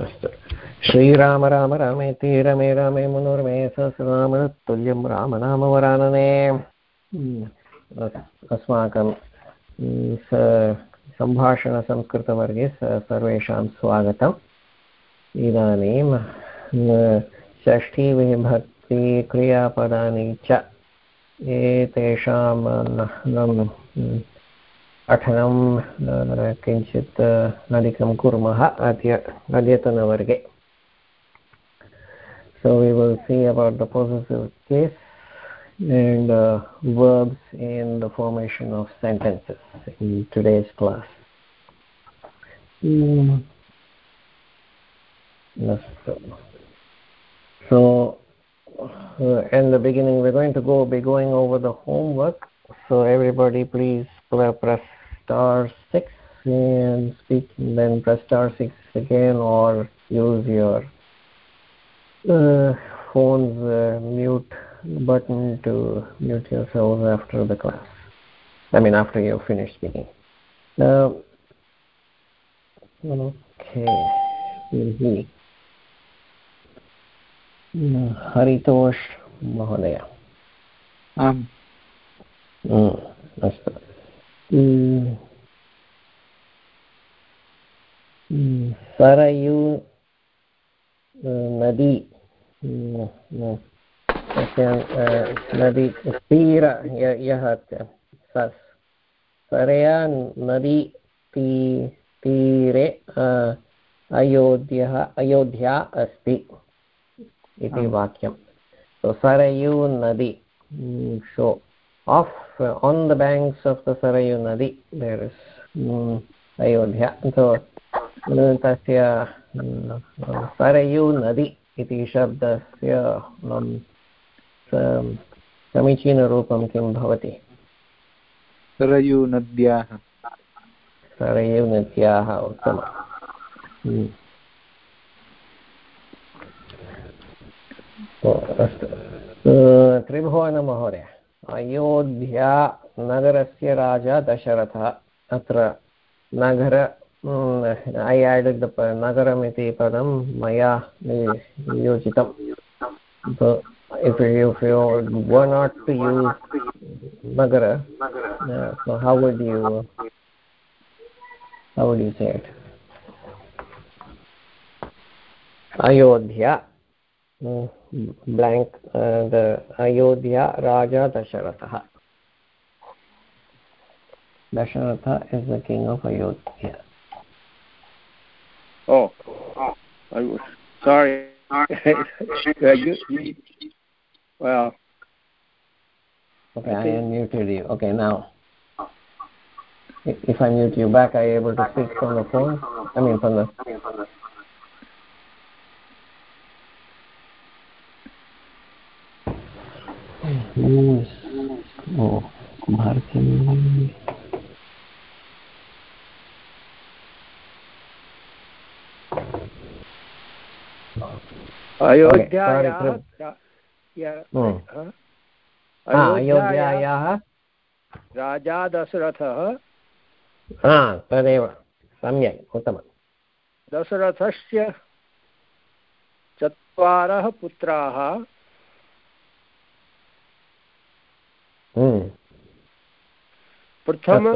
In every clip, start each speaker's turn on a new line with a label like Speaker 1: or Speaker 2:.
Speaker 1: अस्तु। श्रीराम राम रामेति रमे रामे मनोरमे सहस्रनाम तुल्यं राम नाम वरानने। अस्माकं सम्भाषणसंस्कृतवर्गे सर्वेषां स्वागतम्। इदानीं षष्ठीविभक्ति क्रियापदानि च। एतेषां पठनं किञ्चित् अधिकं कुर्मः अद्य अद्यतनवर्गे So we will see about the possessive case and uh, verbs in the formation of sentences in today's class. Mm. So, uh, in the beginning, we're going to go be going over the homework. So everybody, please press star six and speak, and then press star six again, or use your uh, phone's uh, mute button to mute yourselves after the class. I mean, after you finish speaking. Now, okay. Mm-hmm. Haritosh महोदय
Speaker 2: आम्
Speaker 1: अस्तु सरयू नदी नदी तीर यः सरया नदी ती तीरे अयोध्या अयोध्या अस्ति इति वाक्यं sarayu nadi so off uh, on the banks of the sarayu nadi there is um, ayodhya. So तस्य सरयू नदी इति शब्दस्य समीचीनरूपं किं भवति
Speaker 2: सरयूनद्याः
Speaker 1: सरयूनद्याः उत्तमम् अस्तु। त्रिभुवनमहोदय। अयोध्यानगरस्य राजा दशरथः अत्र नगर ऐ आड् नगरम् इति पदं मया योजितम् if you not to you nagar how would you how would you set Ayodhya uh, the ayodhya raja dasharatha. Dasharatha is the king of ayodhya.
Speaker 3: Oh, oh i was sorry. Well.
Speaker 1: Okay i unmuted you. Okay now if i mute you back are you able to speak from the phone? I mean from the Oh, Bharati. अयोध्यायाः
Speaker 3: राजा दशरथः
Speaker 1: हा? तदेव सम्यक् उत्तमं
Speaker 3: दशरथस्य चत्वारः पुत्राः। प्रथम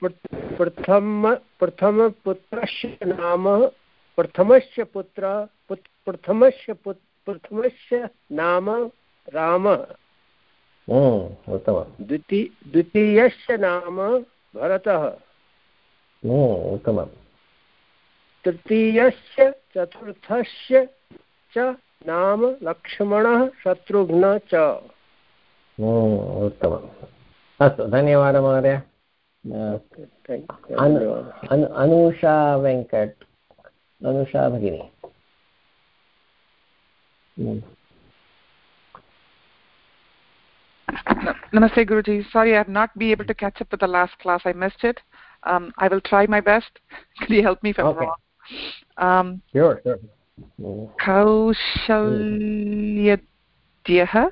Speaker 3: प्रथम प्रथमपुत्रस्य नाम प्रथमस्य पुत्र प्रथमस्य प्रथमस्य नाम रामः।
Speaker 1: उत्तमं
Speaker 3: द्वितीय द्वितीयस्य नाम भरतः।
Speaker 1: उत्तमं
Speaker 3: तृतीयस्य चतुर्थस्य च नाम लक्ष्मणः शत्रुघ्न च।
Speaker 1: उत्तमम् अस्तु धन्यवादः महोदय अनुषा वेङ्कट् अनुषा भगिनी
Speaker 4: Namaste Guruji. Sorry, I have not been able to catch up with the last class. I missed it. Um, I will try my best. Could you help me if I'm
Speaker 1: okay.
Speaker 4: wrong? Um,
Speaker 1: sure, sure.
Speaker 4: Kaushalyadhyah.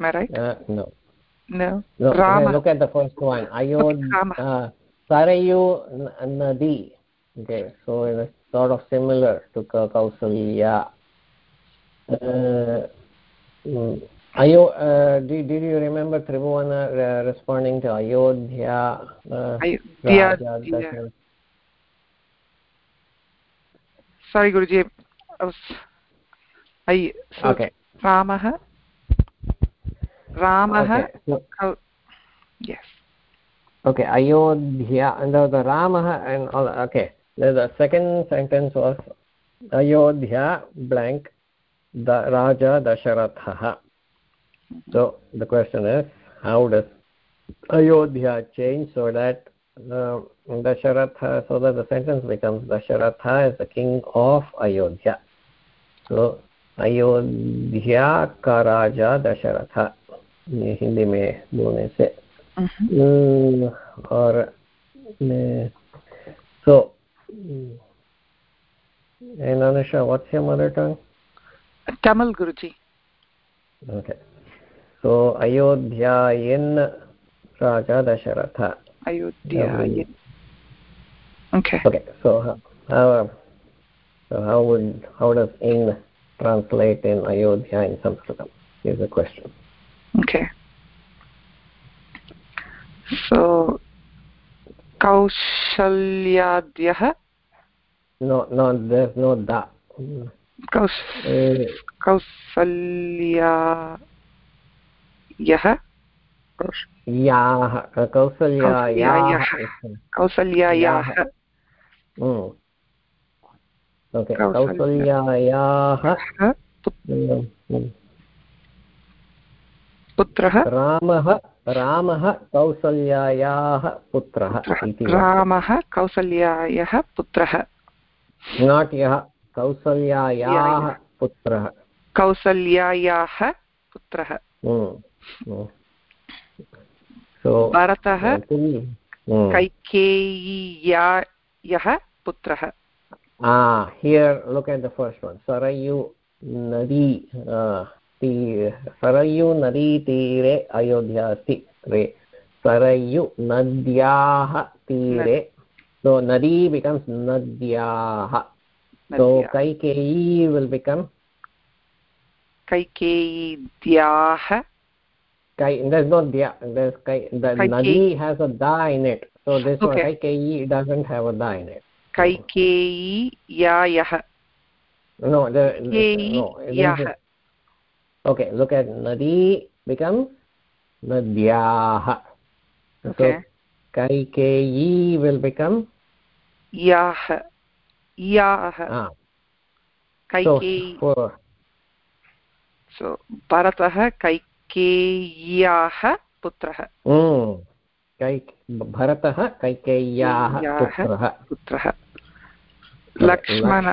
Speaker 4: Am I right?
Speaker 1: Uh, no.
Speaker 4: No.
Speaker 1: no
Speaker 4: Rama.
Speaker 1: Look at the first one. Ayod, uh, Sarayu Nadi. Okay, so it's sort of similar to Kausalya. Uh, mm, Ayo, uh, did, did you remember Tribhuvana uh, responding to Ayodhya? Uh,
Speaker 4: Ayodhya,
Speaker 1: Raja
Speaker 4: yeah. Sorry guruji I was I so
Speaker 1: Okay.
Speaker 4: ramah Ramah
Speaker 1: okay Ayodhya Ramah okay second sentence was Ayodhya blank the raja Dasharathah so the question is how does Ayodhya change so that Dasharath so that the sentence becomes Dasharath is the king of Ayodhya so Ayodhya क राजा दशरथ हिंदी में बोलने से
Speaker 4: Mhm.
Speaker 1: Mm, और मैं- so mm, and Anusha, what's your mother tongue?
Speaker 4: tamil guruji
Speaker 1: Okay. So Ayodhyayan Raja Dasharatha.
Speaker 4: ayodhya
Speaker 1: Yeah,
Speaker 4: okay
Speaker 1: Okay. So how- how so how would how does in translate in Ayodhya in Sanskritam? Is the question.
Speaker 4: Okay so kaushalyadyah
Speaker 1: No, no, there's no da. Mm.
Speaker 4: kaus
Speaker 1: Uh,
Speaker 4: kausalyayah Kaus-
Speaker 1: याः कौसल्यायाः Mm. कौसल्यायाः? Mm, mm.
Speaker 4: पुत्रः?
Speaker 1: रामः रामः कौसल्यायाः पुत्रः
Speaker 4: रामः कौसल्यायाः पुत्रः।
Speaker 1: Not यः कौसल्यायाः पुत्रः।
Speaker 4: कौसल्यायाः पुत्रः।
Speaker 1: mm. So,
Speaker 4: भरतः
Speaker 1: mm.
Speaker 4: कैकेय्यायः पुत्रः।
Speaker 1: Ah, here look at the first one. Sarayu Nadi uh, ती सरयू नदी तीरे अयोध्या अस्ति रे सरयू नद्याः तीरे so nadi becomes nadyah so
Speaker 4: नद्याः।
Speaker 1: kaikeyi will become
Speaker 4: कैकेय्याः
Speaker 1: kai there's no dia there's kai the
Speaker 4: Kaikeyi.
Speaker 1: nadi has a da in it so this okay. one
Speaker 4: Okay.
Speaker 1: kaikeyi doesn't have a da in it
Speaker 4: कैकेय्यायः
Speaker 1: no the no it
Speaker 4: कैकेय्याः
Speaker 1: isn't. okay look at nadi becomes nadyah
Speaker 4: okay.
Speaker 1: so kaikeyi will become
Speaker 4: yah yah
Speaker 1: ah. kaikeyi
Speaker 4: so,
Speaker 1: for,
Speaker 4: so bharatah kaikeyah putrah
Speaker 1: mm. कैक् भरतः कैकेय्याः पुत्रः
Speaker 4: पुत्रः लक्ष्मणः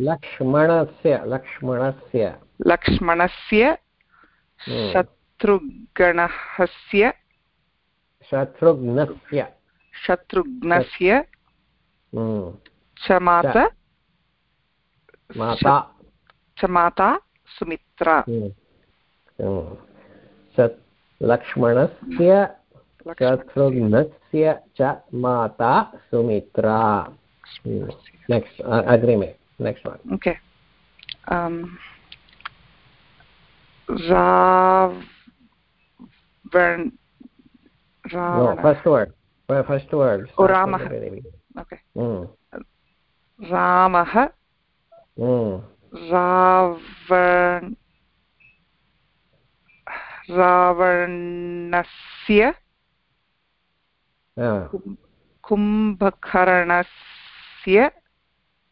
Speaker 4: लक्ष्मणस्य
Speaker 1: लक्ष्मणस्य। लक्ष्मणस्य Mm.
Speaker 4: शत्रुघ्नस्य
Speaker 1: शत्रुघ्नस्य।
Speaker 4: शत्रुघ्नस्य।
Speaker 1: mm,
Speaker 4: च माता। च। माता। सुमित्रा.
Speaker 1: शत् लक्ष्मणस्य शत्रुघ्नस्य च माता सुमित्रा। नेक्स्ट् अग्रिमे। next one
Speaker 4: okay um
Speaker 1: Ravern,
Speaker 4: Ravana.
Speaker 1: No, first word. Well, first word.
Speaker 4: Oh, Ramah. Okay.
Speaker 1: Mm.
Speaker 4: Ramah.
Speaker 1: Mm.
Speaker 4: Ravern,
Speaker 1: रावर्णस्य
Speaker 4: कुम्भकर्णस्य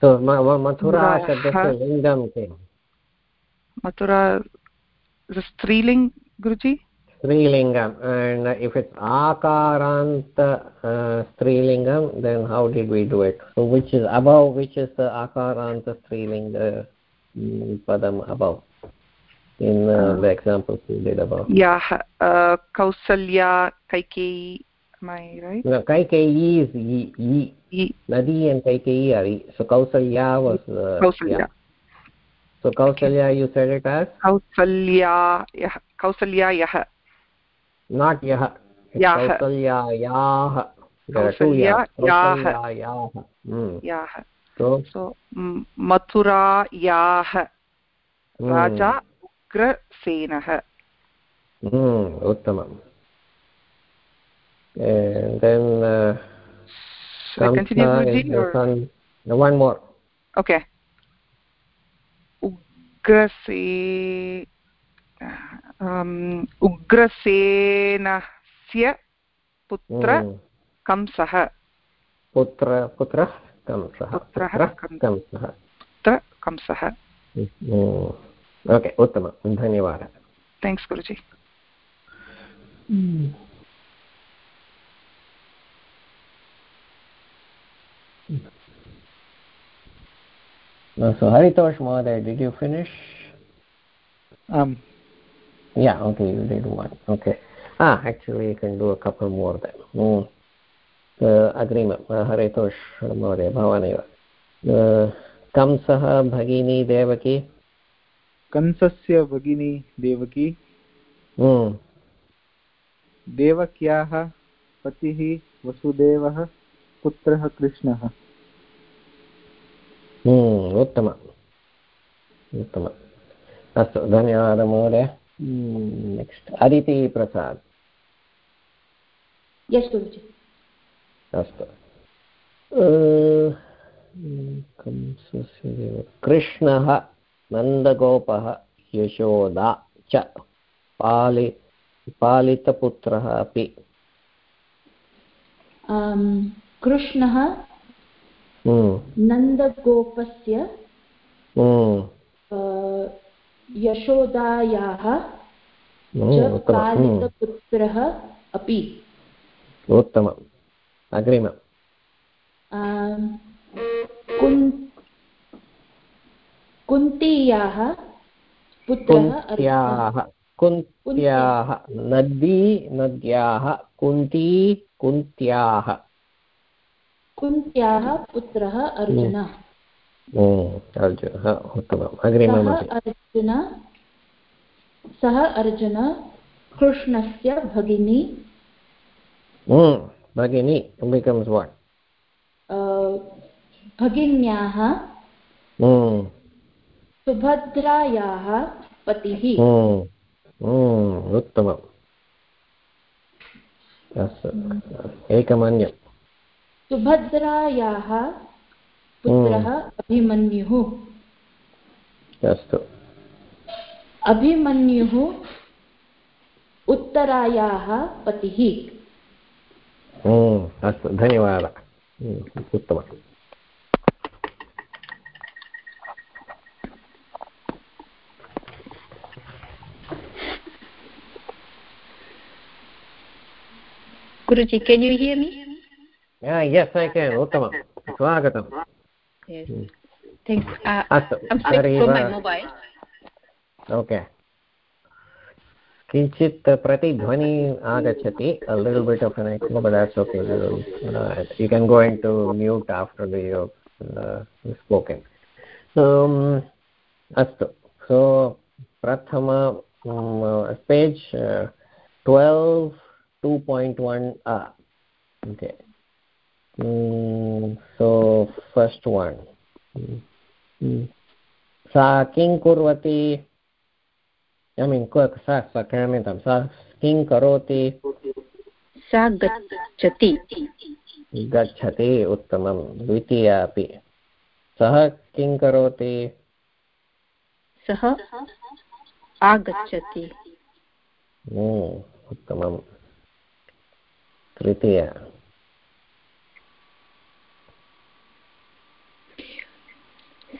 Speaker 1: So, mathura शब्दस्य लिङ्गं किम्
Speaker 4: मथुरा स्त्रीलिङ्ग् गुरुजी
Speaker 1: स्त्रीलिङ्गम् and if it's akaranta uh, strilingam then how did we do it? So which is above which is the akaranta strilinga mm, padam above? In uh, the examples we did above.
Speaker 4: Yeah kausalya kaikeyi my right?
Speaker 1: No kaikeyi is yi
Speaker 4: Ye-
Speaker 1: Nadi and Kaikeyi are yi. So Kausalya was... Uh,
Speaker 4: Kausalya
Speaker 1: yeah. So Kausalya, you said it as?
Speaker 4: Kausalya यः कौसल्यायः
Speaker 1: Not yaha. It's
Speaker 4: Yaha.
Speaker 1: Kausalyayaha. There are two yas.
Speaker 4: Kausalyayaha.
Speaker 1: Kausalyayaha. Hmm.
Speaker 4: याः
Speaker 1: So,
Speaker 4: so m- मथुरायाः
Speaker 1: hmm.
Speaker 4: Raja उग्रसेनः
Speaker 1: Hmm. Uttamam. And then uh,
Speaker 4: Should I continue
Speaker 1: Kamsa
Speaker 4: Guruji
Speaker 1: is the
Speaker 4: or
Speaker 1: son. No, one more.
Speaker 4: okay उग्रसे um, उग्रसेनस्य पुत्र
Speaker 1: Hmm.
Speaker 4: कंसः
Speaker 1: Putra, putra, Kamsah.
Speaker 4: Putrah,
Speaker 1: Putra,
Speaker 4: Kam-
Speaker 1: Kamsah.
Speaker 4: पुत्र कंसः
Speaker 1: Hmm. Okay, उत्तमं धन्यवादः
Speaker 4: thanks Guruji
Speaker 1: So Haritosh Mahoday, did you finish?
Speaker 3: Um,
Speaker 1: Yeah, okay, you did one. Okay. Ah, actually, you can do a couple more then. Mm. Uh, अग्रिमं हरितोष महोदय भवानेव uh, कंसः भगिनी देवकी
Speaker 2: कंसस्य भगिनी Devaki
Speaker 1: mm.
Speaker 2: देवक्याः पतिः वसुदेवः पुत्रः कृष्णः
Speaker 1: Mm, उत्तमम् उत्तमम् अस्तु धन्यवादः महोदय। नेक्स्ट् अदिति प्रसाद्। अस्तु। कंसस्य देव कृष्णः नन्दगोपः यशोदा च पालि पालितपुत्रः अपि।
Speaker 5: कृष्णः
Speaker 1: हम्म,
Speaker 5: Hmm.
Speaker 1: नन्दगोपस्य
Speaker 5: hmm. यशोदायाः
Speaker 1: hmm,
Speaker 5: कालितपुत्रः अपि।
Speaker 1: उत्तमम्. अग्रिमम्.
Speaker 5: कुन्तीयाः पुत्रः
Speaker 1: कुन्त्याः नदी नद्याः कुन्ती कुन्त्याः।
Speaker 5: कुन्त्याः पुत्रः अर्जुनः।
Speaker 1: अर्जुनः उत्तमम्।
Speaker 5: सः
Speaker 1: अग्रिममपि
Speaker 5: अर्जुन सः अर्जुन कृष्णस्य भगिनी।
Speaker 1: हम्म, भगिनी बिकम्स् वाट्
Speaker 5: भगिन्याः
Speaker 1: हम्म,
Speaker 5: सुभद्रायाः पतिः।
Speaker 1: हम्म, उत्तमम्। अस्तु। एकमन्यम्।
Speaker 5: सुभद्रायाः पुत्रः अभिमन्युः।
Speaker 1: अस्तु।
Speaker 5: अभिमन्युः उत्तरायाः पतिः।
Speaker 1: हम्म, अस्तु धन्यवादः। हम्म, उत्तमम्
Speaker 6: Guruji, can you hear me?
Speaker 1: Yes I can उत्तमं स्वागतं
Speaker 6: Yes.
Speaker 1: Hmm.
Speaker 6: Thanks. Uh,
Speaker 1: अस्तु
Speaker 6: I'm speaking
Speaker 1: Hari
Speaker 6: from my
Speaker 1: वा-
Speaker 6: mobile.
Speaker 1: ओके किञ्चित् प्रतिध्वनि आगच्छति a little bit of an echo but that's okay uh, you can go into mute after the uh, spoken um अस्तु so prathama um, page uh, 12 2.1 ah okay mm, so first one. Mm. सा किं कुर्वती I mean सा सा क्षम्यतां सा किं करोति
Speaker 6: सा गच्छति
Speaker 1: गच्छति उत्तमं द्वितीया अपि सः किं करोति
Speaker 6: सः आगच्छति
Speaker 1: उत्तमं तृतीया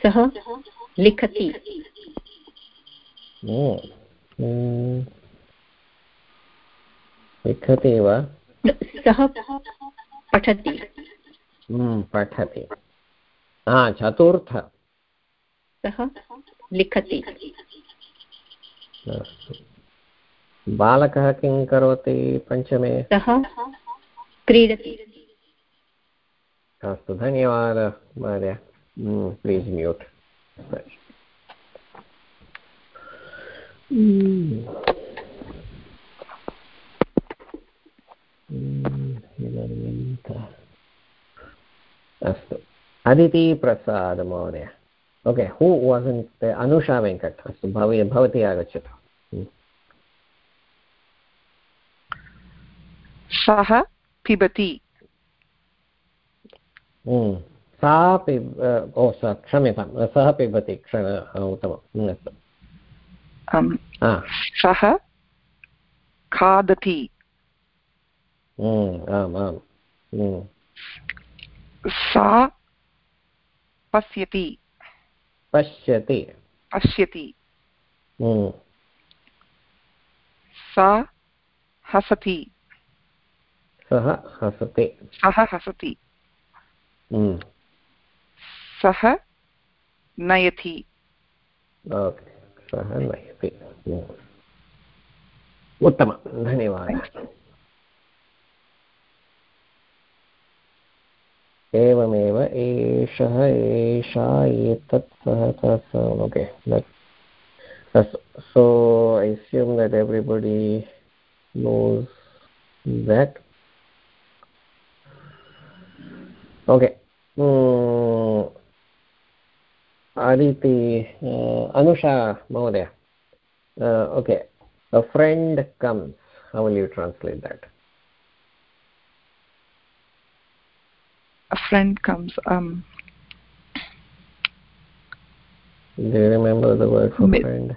Speaker 6: सः लिखति।
Speaker 1: लिखति वा?
Speaker 6: सः पठति।
Speaker 1: पठति। हा चतुर्थ।
Speaker 6: सः लिखति।
Speaker 1: बालकः किं करोति पञ्चमे?
Speaker 6: सः क्रीडति।
Speaker 1: अस्तु धन्यवादः महोदय। प्लीस् म्यूट् अस्तु अदितिप्रसाद् महोदय ओके हू वासन्ट् अनुषा वेङ्कट् अस्तु भव भवती आगच्छतु
Speaker 4: सः पिबति
Speaker 1: सा पिब ओ स क्षम्यतां सः पिबति क्षण उत्तमम् अस्तु
Speaker 4: सः खादति।
Speaker 1: आम् आम्
Speaker 4: सा पश्यति।
Speaker 1: पश्यति।
Speaker 4: पश्यति। सा हसति।
Speaker 1: सः हसति।
Speaker 4: सः हसति। सः नयति
Speaker 1: सः नयति उत्तमं धन्यवादः एवमेव एषः एषा एतत् सः तत् okay so i assume that everybody knows that okay mm, aditi uh, anusha mahodaya uh, okay. A friend comes. How will you translate that?
Speaker 4: A friend comes um
Speaker 1: do you remember the word for
Speaker 4: mit
Speaker 1: friend?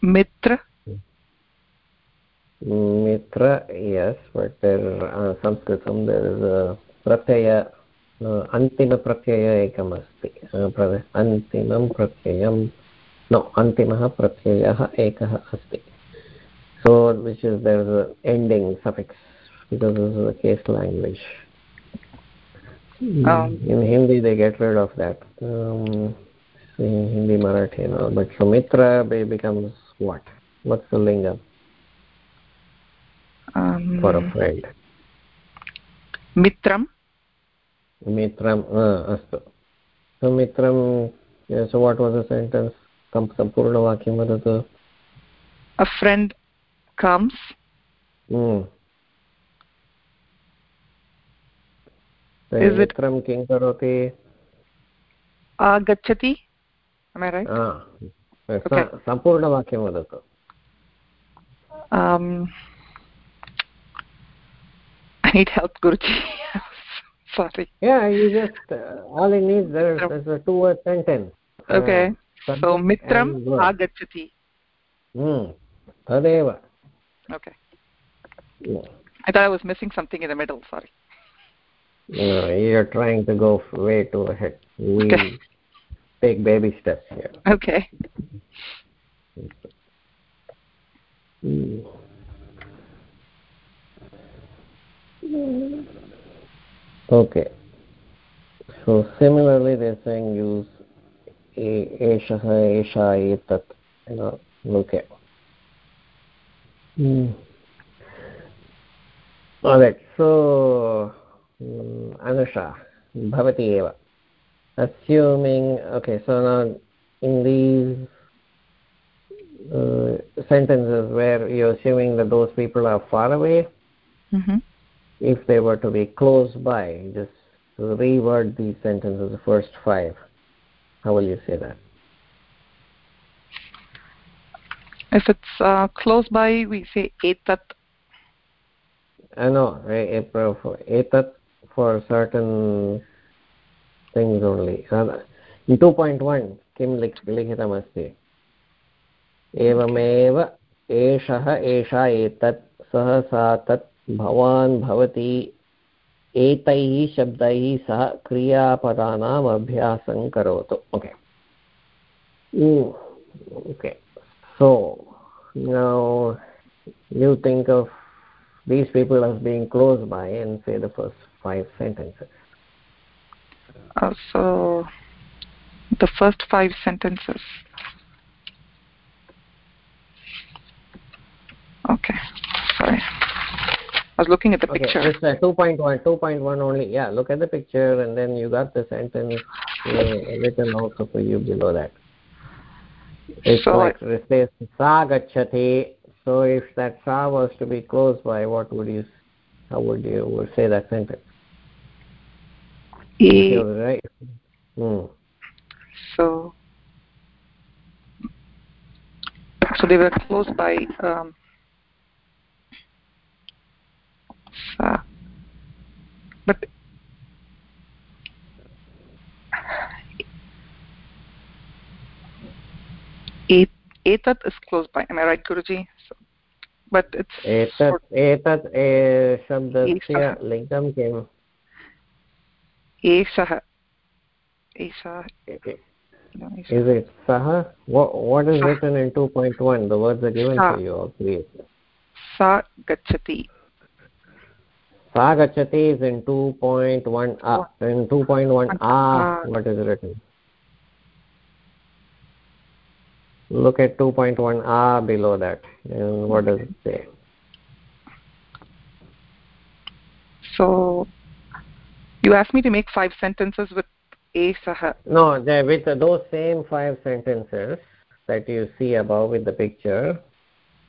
Speaker 4: Mitra?
Speaker 1: Mitra yes but there uh, sanskritam there is a pratyaya अन्तिमप्रत्यय एकम् अस्ति अन्तिमं प्रत्ययं no अन्तिमः प्रत्ययः एकः अस्ति so which is there is a ending suffix because this is a case language
Speaker 4: um,
Speaker 1: in hindi they get rid of that um, in hindi marathi and all but so mitra becomes what what's the lingam
Speaker 4: um,
Speaker 1: for a friend
Speaker 4: mitram
Speaker 1: Mitram astu so mitram yeah, so what was the sentence सम्पूर्णवाक्यं वदतु
Speaker 4: a friend comes
Speaker 1: is it किं करोति
Speaker 4: आगच्छति am i right
Speaker 1: okay. सम्पूर्णवाक्यं वदतु
Speaker 4: um i need help guruji sorry.
Speaker 1: Yeah you just uh, all it needs there's, there's a two word sentence
Speaker 4: okay. Uh, so mitram agachati.
Speaker 1: Hmm. Tadeva.
Speaker 4: Okay. Yeah. i thought i was missing something in the middle. Sorry.
Speaker 1: No you're trying to go way too ahead. We okay. take baby steps here.
Speaker 4: Okay.
Speaker 1: Mm. Okay so similarly they're saying use eshah esha etat you know okay Hmm. All right. So, Anusha, bhavati eva. Assuming, okay, so now in these uh, sentences where you're assuming that those people are far away,
Speaker 4: mm-hmm
Speaker 1: if they were to be close by, just reword these sentences, the first five. How will you say that?
Speaker 4: If it's uh, close by, we say etat.
Speaker 1: I know, etat for certain things only. In 2.1 किं लिख लिखितमस्ति एवमेव एषः एषा एतत् सः सा तत् भवान् भवती एतैः शब्दैः सह क्रियापदानाम् अभ्यासं करोतु okay okay so now you think of these people as being close by and say the first five sentences
Speaker 4: uh, so the first five sentences okay sorry I was looking at the
Speaker 1: okay,
Speaker 4: picture.
Speaker 1: It's uh, 2.1, 2.1 only. Yeah, look at the picture and then you got the sentence uh, written also for you below that. It's
Speaker 4: so
Speaker 1: like it says sa. So if that sa was to be closed by, what would you, how would you would say that sentence?
Speaker 4: E,
Speaker 1: right. Hmm.
Speaker 4: So, so they were closed by. Um, sa, but etat is close by am i right guruji so, but it's
Speaker 1: एतत् एतत् शब्दस्य लिङ्गं किम्
Speaker 4: एषः एषः
Speaker 1: is it saha what what is written in 2.1 the words are given
Speaker 4: sa.
Speaker 1: to you all three
Speaker 4: sa gachati
Speaker 1: sa gachati is in 2.1 a in 2.1 a. What is written? Look at 2.1 a below that and what does it say?
Speaker 4: So you asked me to make five sentences with a saha
Speaker 1: no with those same five sentences that you see above with the picture.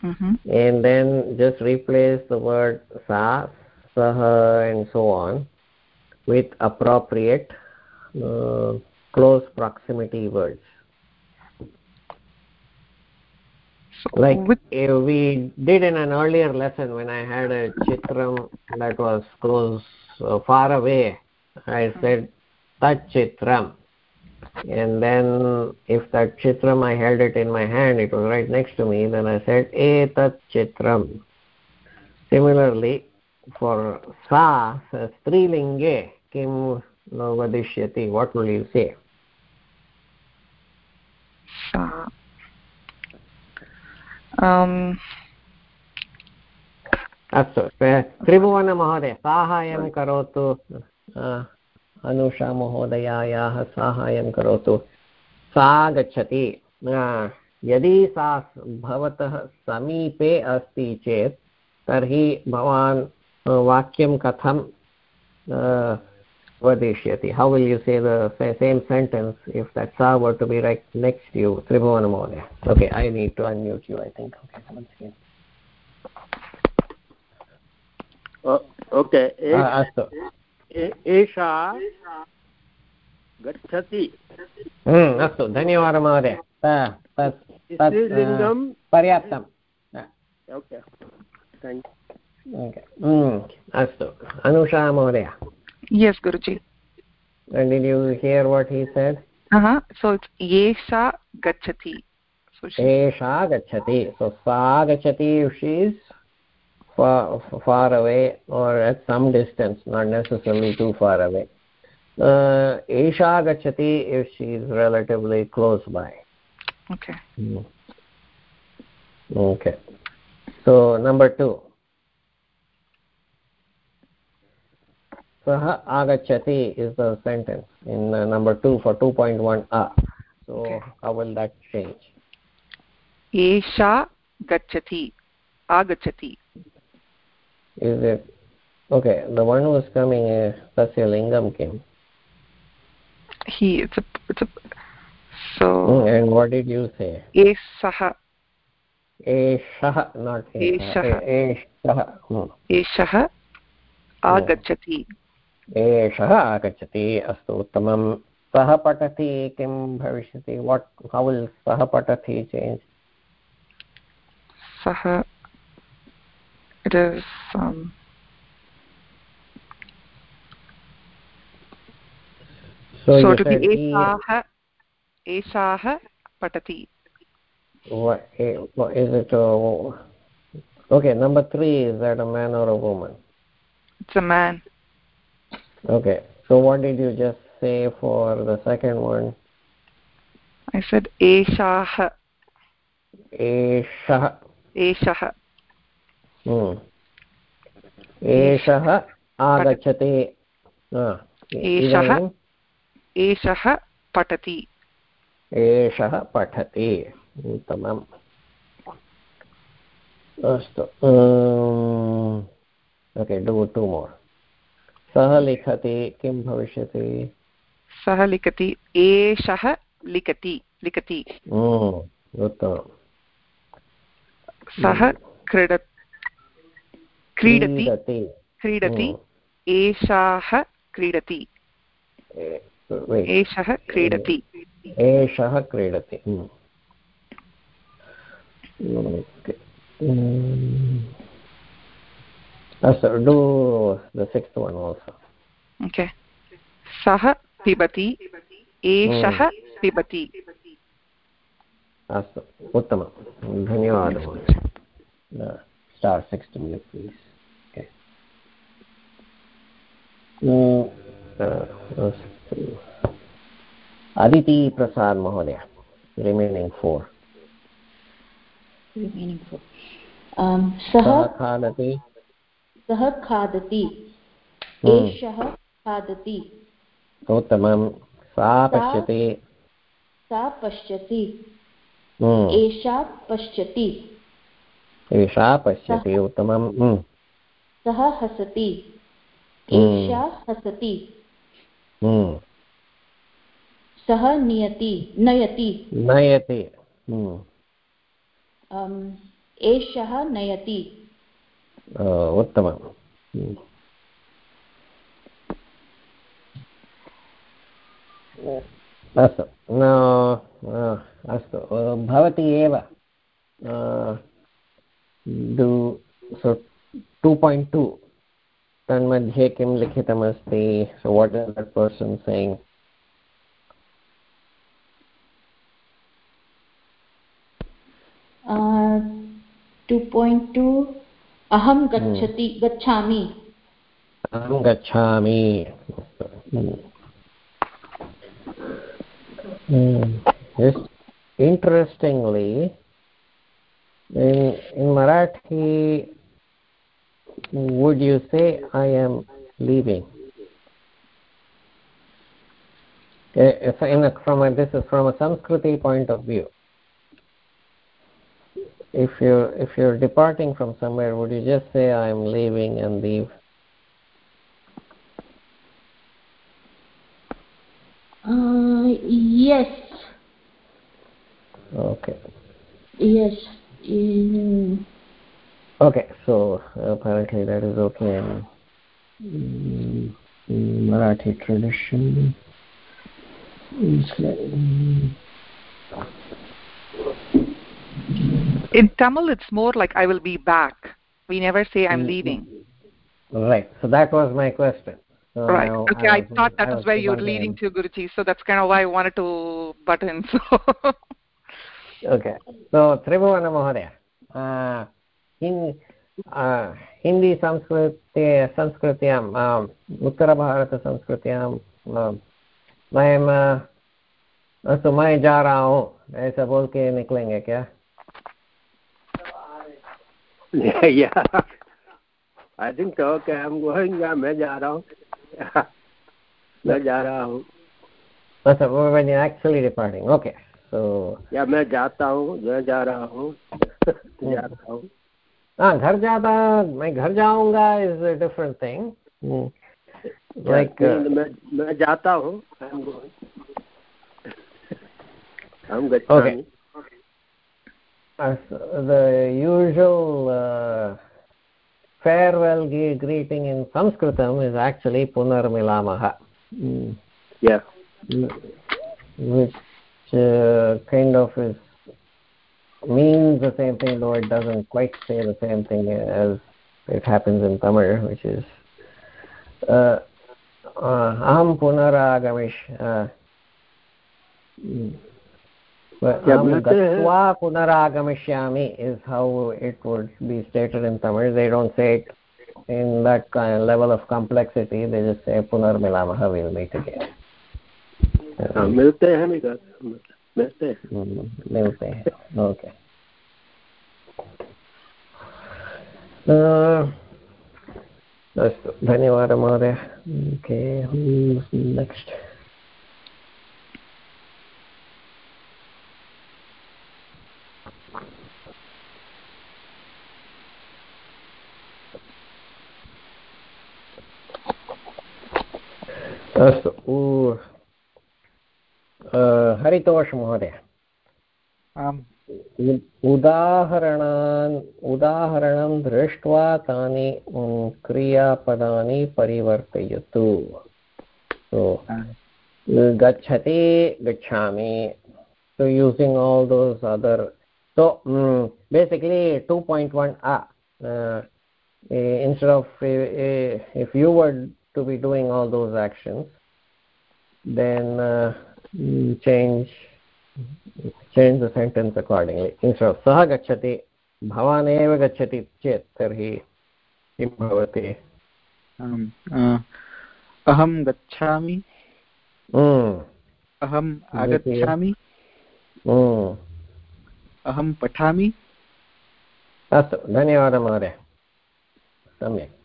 Speaker 4: Mm-hmm.
Speaker 1: and then just replace the word sa saha and so on with appropriate uh, close proximity words.
Speaker 4: So
Speaker 1: like
Speaker 4: with,
Speaker 1: uh, we did in an earlier lesson when i had a chitram that was close uh, far away i said tat chitram. And then if that chitram i held it in my hand it was right next to me then i said etat chitram. Similarly for sa strilinge kim vadishyati what will you say?
Speaker 4: sa um
Speaker 1: अस्तु त्रिभुवनमहोदय साहाय्यं करोतु अनुषा महोदयायाः साहाय्यं करोतु। सा गच्छति। यदि सा भवतः समीपे अस्ति चेत् तर्हि भवान् वाक्यं कथं वदिष्यति how will you say the same sentence if that सा were to be right next you Tribhuvan महोदय okay I need to unmute you I think okay
Speaker 3: okay
Speaker 1: अस्तु
Speaker 3: एषा गच्छति
Speaker 1: अस्तु धन्यवादः महोदय पर्याप्तम्
Speaker 3: ओके
Speaker 1: अस्तु अनुषा महोदय
Speaker 4: yes guruji
Speaker 1: and did you hear what he said
Speaker 4: uh-huh so it's yesha gachati so she
Speaker 1: esha gachati so sa gachati if she is far, far away or at some distance not necessarily too far away uh, esha gachati if she is relatively close by
Speaker 4: okay
Speaker 1: mm. okay so number 2 सः आगच्छति is the sentence in uh, number 2 for 2.1 a so
Speaker 4: Okay.
Speaker 1: how will that change
Speaker 4: esha gachati agachati
Speaker 1: is it okay the one who is coming is tasya lingam kim
Speaker 4: he it's a it's a so
Speaker 1: Hmm, and what did you say
Speaker 4: esah
Speaker 1: eshah not
Speaker 4: Eshah.
Speaker 1: eshah Hmm.
Speaker 4: एषः आगच्छति
Speaker 1: एषः आगच्छति अस्तु उत्तमं सः पठति किं भविष्यति वाट् हौ विल् सः पठति चेञ्ज्
Speaker 4: सः it is um,
Speaker 1: so,
Speaker 4: so
Speaker 1: you
Speaker 4: to be
Speaker 1: said he-
Speaker 4: एषाः एषाः पठति
Speaker 1: what, eh, what is it uh, okay number three is that a man or a woman
Speaker 4: it's a man
Speaker 1: okay so what did you just say for the second one
Speaker 4: I said एषाः
Speaker 1: एषः
Speaker 4: एषः
Speaker 1: Hmm. एषः आगच्छति हा,
Speaker 4: एषः
Speaker 1: इदानीं
Speaker 4: एषः पठति
Speaker 1: एषः पठति उत्तमम् अस्तु ओके डु टु मोर् सः लिखति किं भविष्यति?
Speaker 4: सः लिखति एषः लिखति लिखति।
Speaker 1: उत्तमं
Speaker 4: सः क्रीड क्रीडति
Speaker 1: क्रीडति.
Speaker 4: एषाः क्रीडति। एषः क्रीडति।
Speaker 1: एषः क्रीडति। Hmm. Okay. Hmm. अस्तु do the sixth one also
Speaker 4: okay सः पिबति एषः पिबति
Speaker 1: अस्तु उत्तमं धन्यवादः star six to mute please अस्तु अदिति प्रसाद् महोदय remaining four
Speaker 5: remaining four. Um, सः
Speaker 1: सः खादति
Speaker 5: सः खादति।
Speaker 1: Hmm.
Speaker 5: एषः खादति।
Speaker 1: उत्तमं सा पश्यति।
Speaker 5: सा पश्यति।
Speaker 1: Hmm.
Speaker 5: एषा पश्यति।
Speaker 1: एषा पश्यति उत्तमं। Hmm.
Speaker 5: सः हसति. एषा हसति. सः नियति नयति।
Speaker 1: नयति।
Speaker 5: एषः नयति।
Speaker 1: उत्तमम्. अस्तु। अस्तु। भवती एव सो, टु पायिण्ट् टु। तन्मध्ये किं लिखितमस्ति? So what is that person saying
Speaker 5: two point two अहं गच्छति गच्छामि
Speaker 1: अहं गच्छामि Hmm. Hmm. Yes. Interestingly, in in Marathi, would you say I am leaving? Eh, If in a, from a, this is from a Sanskriti point of view. If you're if you're departing from somewhere, would you just say I am leaving and leave?
Speaker 5: Uh, yes
Speaker 1: Okay.
Speaker 5: yes Mm,
Speaker 1: Okay, so apparently that is okay in, Marathi tradition. Mm,
Speaker 4: in tamil it's more like i will be back we never say i'm
Speaker 1: Mm,
Speaker 4: leaving
Speaker 1: Right, so that was my question. So
Speaker 4: right
Speaker 1: now
Speaker 4: okay i,
Speaker 1: was-
Speaker 4: thought that
Speaker 1: I
Speaker 4: was where you were
Speaker 1: wondering-
Speaker 4: leading to guruji so that's kind of why i wanted to butt in so
Speaker 1: Okay, so Tribhuvan Mahodaya, uh, in uh, Hindi संस्कृते संस्कृत्यां उत्तरभारतसंस्कृत्यां मैं अस्तु मैं जा रहा हूँ ऐसा बोल के निकलेंगे क्या
Speaker 3: आई थिंक तो क्या हम गोइंग या मैं जा रहा हूँ. मैं जा रहा हूँ.
Speaker 1: बस वो मैंने एक्चुअली रिपोर्टिंग ओके सो
Speaker 3: या मैं जाता हूँ. मैं जा रहा हूँ. जाता हूँ.
Speaker 1: हाँ घर जाता मैं घर जाऊँगा is a different thing like
Speaker 3: मैं मैं जाता हूँ. हम गोइंग हम गए
Speaker 1: okay. Uh, the usual uh, farewell greeting in sanskritam is actually punarmilamaha. Mm,
Speaker 3: yeah.
Speaker 1: Which uh, kind of is means the same thing. Though it doesn't quite say the same thing as it happens in tamil which is uh, uh, aham punaragamish uh, mm, गत्वा पुनरागमिष्यामि is how it would be stated in Tamil they don't say it in that kind of level of complexity. They just say okay अस्तु धन्यवादः महोदय okay next अस्तु अ, हरितोषमहोदय
Speaker 2: आम्
Speaker 1: उदाहरणान् उदाहरणं दृष्ट्वा तानि क्रियापदानि परिवर्तयतु so using all those other so um, basically 2.1 a uh, eh, instead of eh, eh, if you were to be doing all those actions then uh, mm, change change the sentence accordingly instead of सः गच्छति भवान् एव गच्छति चेत् तर्हि किं भवति
Speaker 2: आम् अ, अहं गच्छामि
Speaker 1: Mm,
Speaker 2: अहम्
Speaker 1: द्वितीय।
Speaker 2: आगच्छामि
Speaker 1: mm.
Speaker 2: अहं पठामि
Speaker 1: अस्तु धन्यवादः महोदय सम्यक्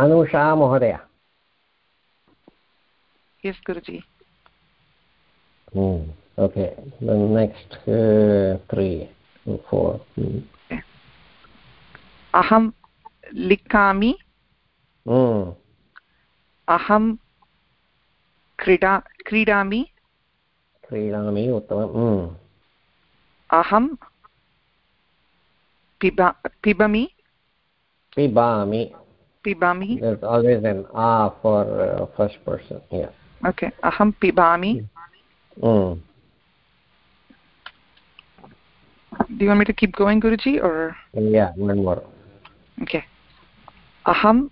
Speaker 1: अनुषा महोदय। ओके नेक्स्ट् त्री
Speaker 4: फोर् अहं
Speaker 1: लिखामि
Speaker 4: अहं क्रीडा क्रीडामि
Speaker 1: क्रीडामि उत्तमम्
Speaker 4: अहं पिबा पिबामि
Speaker 1: पिबामि
Speaker 4: Pibami.
Speaker 1: there's always an a for uh, first person yes
Speaker 4: Okay. Aham pibami.
Speaker 1: mm.
Speaker 4: Do you want me to keep going, Guruji, or
Speaker 1: yeah one more
Speaker 4: okay? Aham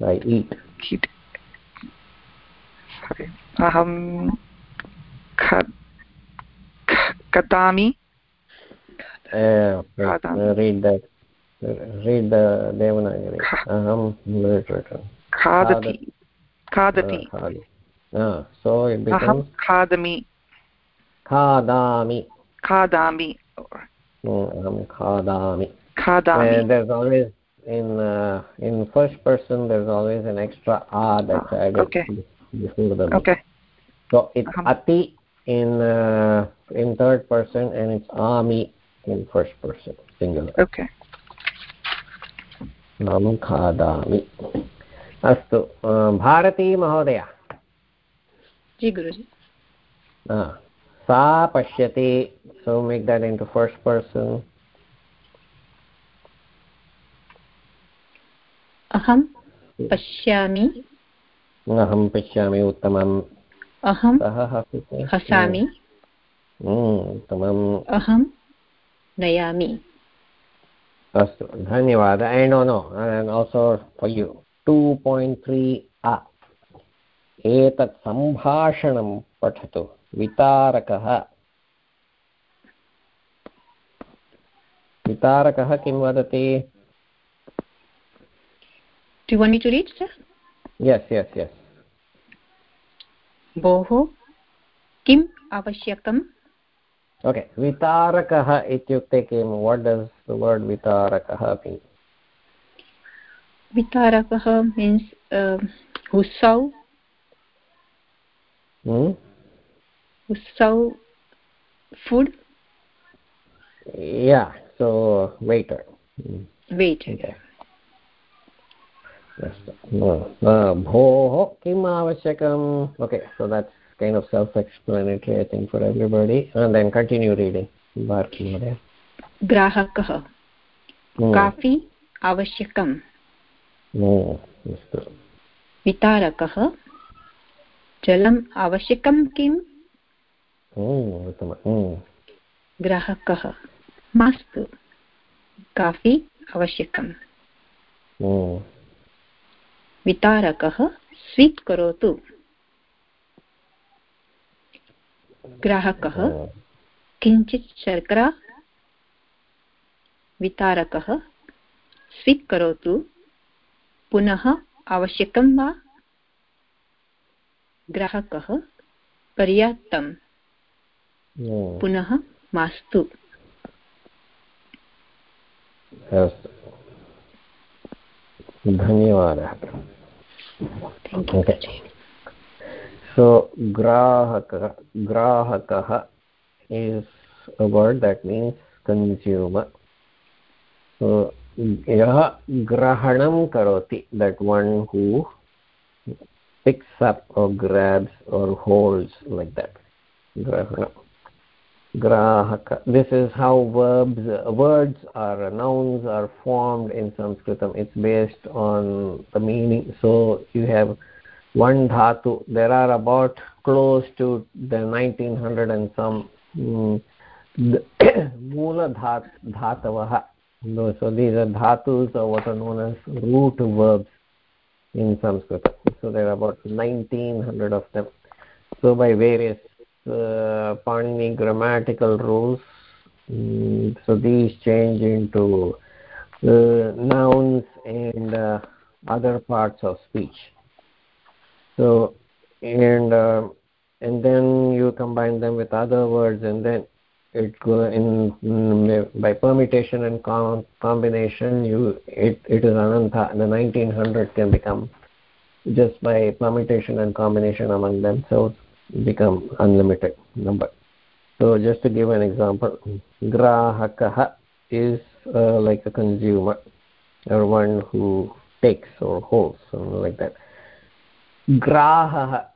Speaker 1: I eat
Speaker 4: kid. Sorry. Aham kad kadami.
Speaker 1: Read that read the devanagari aham literature
Speaker 4: Khadati. Khadati.
Speaker 1: Khad- ah, so it becomes
Speaker 4: khadami.
Speaker 1: khadami
Speaker 4: Khadami.
Speaker 1: Aham khadami
Speaker 4: Khadami.
Speaker 1: and there's always in uh, in first person there's always an extra a that's
Speaker 4: Ah,
Speaker 1: added
Speaker 4: okay.
Speaker 1: before the
Speaker 4: Okay.
Speaker 1: so it's
Speaker 4: Aham.
Speaker 1: ati in uh, in third person and it's ami in first person singular
Speaker 4: Okay.
Speaker 1: नाम खादामि अस्तु अ, भारती महोदय
Speaker 6: जी गुरुजी
Speaker 1: आ, सा पश्यति so make that into first person
Speaker 6: अहं पश्यामि
Speaker 1: अहं पश्यामि उत्तमम्
Speaker 6: अहं
Speaker 1: सः हसति
Speaker 6: हसामि
Speaker 1: Mm, उत्तमम्
Speaker 6: अहं नयामि।
Speaker 1: अस्तु धन्यवादः। And no no and also for you. 2.3 a एतत् सम्भाषणं पठतु। वितारकः। वितारकः किं वदति?
Speaker 6: Do you want me to read, sir?
Speaker 1: Yes yes yes
Speaker 6: भोः किम् आवश्यकम्?
Speaker 1: ओके वितारकः इत्युक्ते किं what does the word वितारकः mean
Speaker 6: वितारकः means उत्सव so food
Speaker 1: yeah so waiter Mm.
Speaker 6: wait
Speaker 1: Okay. अस्तु भोः किम् आवश्यकम् okay so that's Kind of self-explanatory I think for everybody and then continue reading Bharti महोदय
Speaker 6: ग्राहकः
Speaker 1: Hmm.
Speaker 6: काफ़ी आवश्यकम्
Speaker 1: Hmm.
Speaker 6: वितारकः जलम् आवश्यकं किम्
Speaker 1: Hmm. Hmm.
Speaker 6: ग्राहकः मास्तु काफ़ी आवश्यकम्
Speaker 1: Hmm.
Speaker 6: वितारकः स्वीकरोतु ग्राहकः. किञ्चित् शर्करा वितारकः स्वीकरोतु। पुनः आवश्यकं वा? ग्राहकः पर्याप्तं. पुनः मास्तु।
Speaker 1: धन्यवादः. So grahaka grahakah is a word that means consumer. So yah grahanam karoti that one who picks up or grabs or holds like that. Grahanam. grahaka this is how verbs words are nouns are formed in sanskritam it's based on the meaning so you have one dhatu there are about close to the 1900 and some mm, moola dhat dhatavah so these are dhatus or what are known as root verbs in sanskrit so there are about 1900 of them so by various uh, Panini grammatical rules. Mm, so these change into uh, nouns and uh, other parts of speech. So and uh, and then you combine them with other words, and then it go in mm, by permutation and com- combination. You it it is ananta. The 1900 can become just by permutation and combination among them. So become unlimited number so just to give an example grahakah is uh, like a consumer or one who takes or holds something like that grahah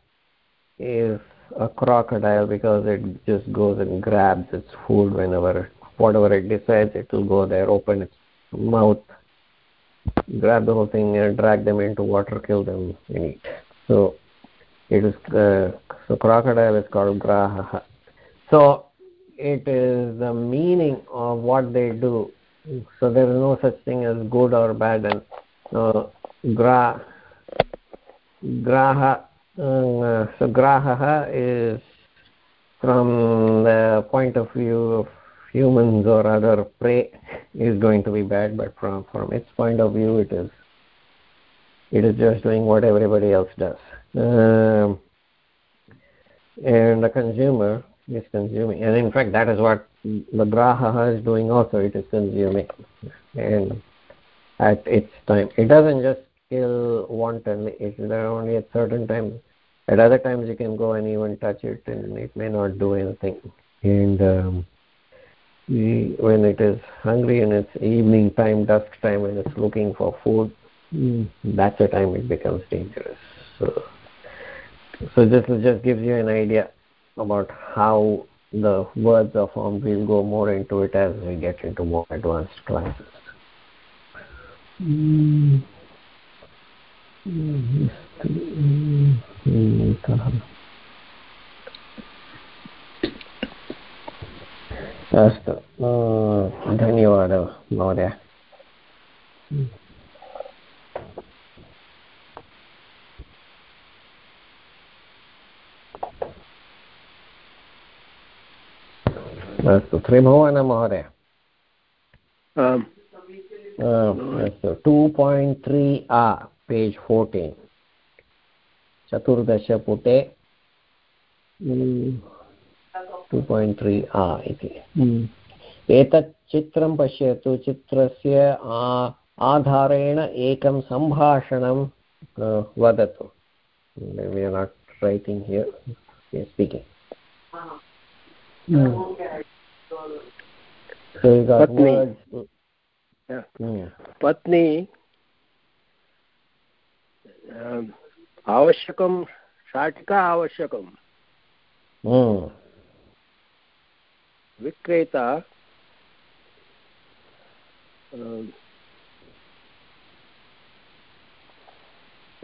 Speaker 1: is a crocodile because it just goes and grabs its food whenever whatever it decides it will go there open its mouth grab the whole thing and drag them into water kill them and eat. So it is uh, so crocodile is called graha. So it is the meaning of what they do. So there is no such thing as good or bad. And uh, gra graha so graha is from the point of view of humans or other prey is going to be bad but from from its point of view it is it is just doing what everybody else does. Um, and the consumer is consuming and in fact that is what the graha is doing also it is consuming and at its time. It doesn't just kill wantonly it's there only at certain times at other times you can go and even touch it and it may not do anything. And um, when it is hungry and it's evening time dusk time and it's looking for food that's the time it becomes dangerous. So so this just gives you an idea about how the words are formed we'll go more into it as we get into more advanced classes. Mm. अस्तु। धन्यवादः महोदय। अस्तु त्रिभुवन महोदय। अस्तु two point three a. Page fourteen चतुर्दशपुटे two point three a इति एतत् चित्रं पश्यतु चित्रस्य आधारेण एकं सम्भाषणं वदतु not writing here speaking Mm. So you got
Speaker 3: Patni.
Speaker 1: words.
Speaker 3: Yeah.
Speaker 1: Mm.
Speaker 3: पत्नी अम, Um, आवश्यकं शाटिका आवश्यकं।
Speaker 1: हम्म।
Speaker 3: विक्रेता um,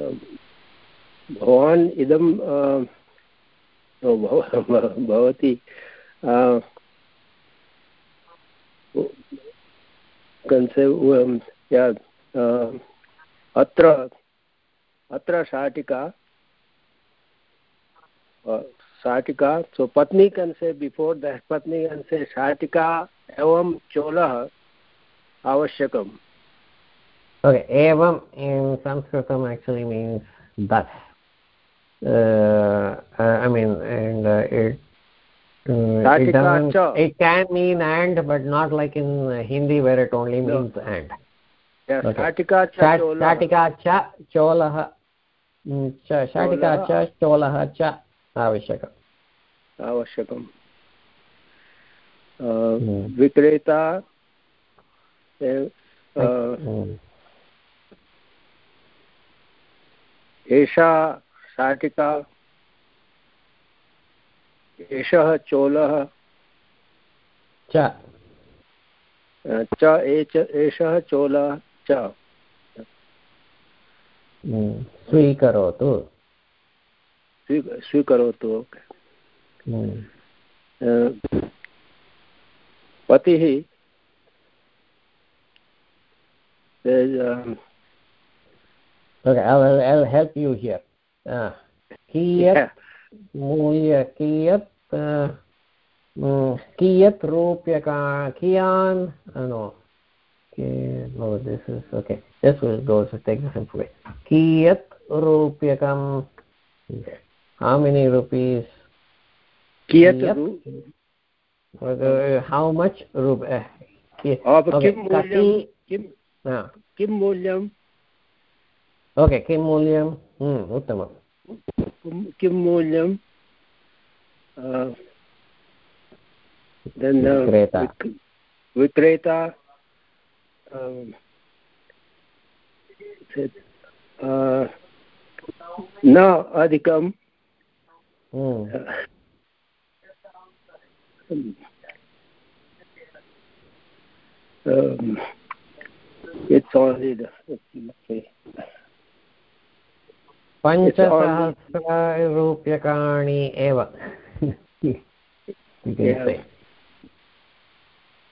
Speaker 3: um, भवान् इदं भवति uh, uh, अत्र अत्र शाटिका शाटिका सो पत्नी कैन से बिफोर दैट पत्नी कैन से शाटिका एवं चोलः आवश्यकम्
Speaker 1: Okay, evam in Sanskritam actually means thus. Uh, uh, I mean, and uh, it uh, it,
Speaker 3: Satika cha.
Speaker 1: can mean and, but not like in uh, Hindi where it only means No. and.
Speaker 3: या
Speaker 1: Okay.
Speaker 3: शाटिका च
Speaker 1: Shat-
Speaker 3: चोलः
Speaker 1: Shatika cha cholah. शाटिका च चोलः च आवश्यकम्
Speaker 3: आवश्यकम् विक्रेता एषा शाटिका एषः चोलः
Speaker 1: च
Speaker 3: एषः चोलः च
Speaker 1: स्वीकरोतु
Speaker 3: स्वीकरोतु पतिः
Speaker 1: हेल्प् यू हियर् कियत् मूल्य कियत् कियत् रूप्यका कियान् okay, no this is okay this will go so take the simple way कियत् रूप्यकं how many rupees
Speaker 3: कियत्
Speaker 1: Yep.
Speaker 3: रू-
Speaker 1: uh, how much rup uh, ki-
Speaker 3: अब
Speaker 1: okay,
Speaker 3: किं मूल्यं
Speaker 1: कति
Speaker 3: किं
Speaker 1: uh,
Speaker 3: किं मूल्यं
Speaker 1: okay किं मूल्यं mm, उत्तमं
Speaker 3: किं- किं मूल्यं अ, then, uh,
Speaker 1: विक्रेता
Speaker 3: न अधिकं
Speaker 1: mm.
Speaker 3: um, it's only the okay.
Speaker 1: पञ्चसहस्ररूप्यकाणि एव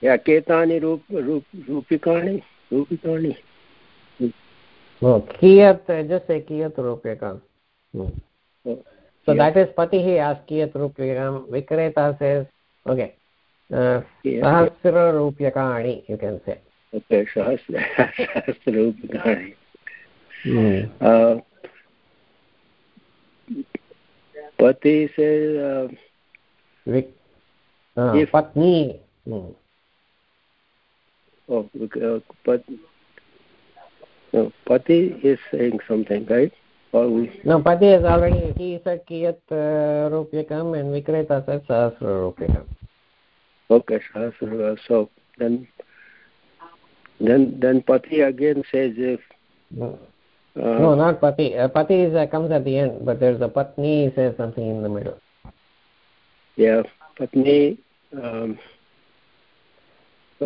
Speaker 3: या केतानि रूप रूपिकाणि रूपिकाणि।
Speaker 1: hmm. कियत् तेजसे कियत् रूप्यकान् hmm. पतिः कियत् रूप्यकं विक्रेता से ओके uh,
Speaker 3: सहस्ररूप्यकाणि सहस्ररूप्यकाणि।
Speaker 1: hmm.
Speaker 3: uh, पति से uh,
Speaker 1: पत्नी
Speaker 3: oh, uh, but no, pati is saying something, right? Or we,
Speaker 1: No, Pati has already, he said kiyat uh, rupyakam and Vikreta said sahasra rupyakam.
Speaker 3: okay, sahasra. So then, then, then pati again says if.
Speaker 1: Mm.
Speaker 3: Uh,
Speaker 1: No, not Pati. Uh, Pati is, uh, comes at the end, but there's a Patni says something in the middle.
Speaker 3: Yeah, patni. Um,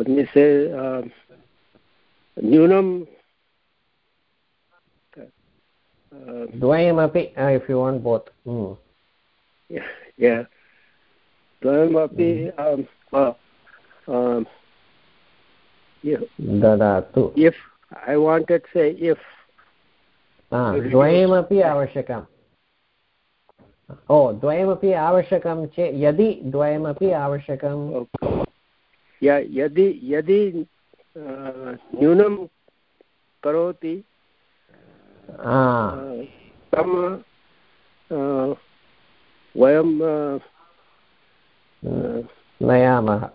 Speaker 3: say न्यूनं
Speaker 1: द्वयमपि if you want both
Speaker 3: say if
Speaker 1: द्वयमपि आवश्यकम्? ओ द्वयमपि आवश्यकं चेत् यदि द्वयमपि आवश्यकं
Speaker 3: या यदि यदि न्यूनं करोति तं वयं
Speaker 1: नयामः।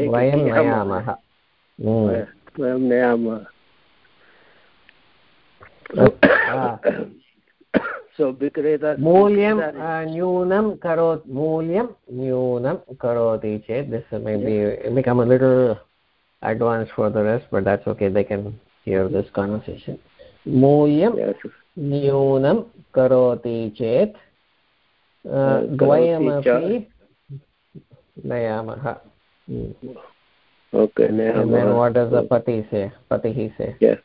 Speaker 1: वयं
Speaker 3: नयामः। वयं नयामः। so vikreta
Speaker 1: मूल्यं uh, न्यूनं करोति मूल्यं न्यूनं करोति चेत् this may be become a little advanced for the rest but that's okay they can hear this conversation मूल्यं
Speaker 3: yes
Speaker 1: न्यूनं करोति चेत् uh, द्वयमपि नयामः Mm.
Speaker 3: okay
Speaker 1: and then
Speaker 3: now
Speaker 1: what does the pati say patihi say
Speaker 3: yes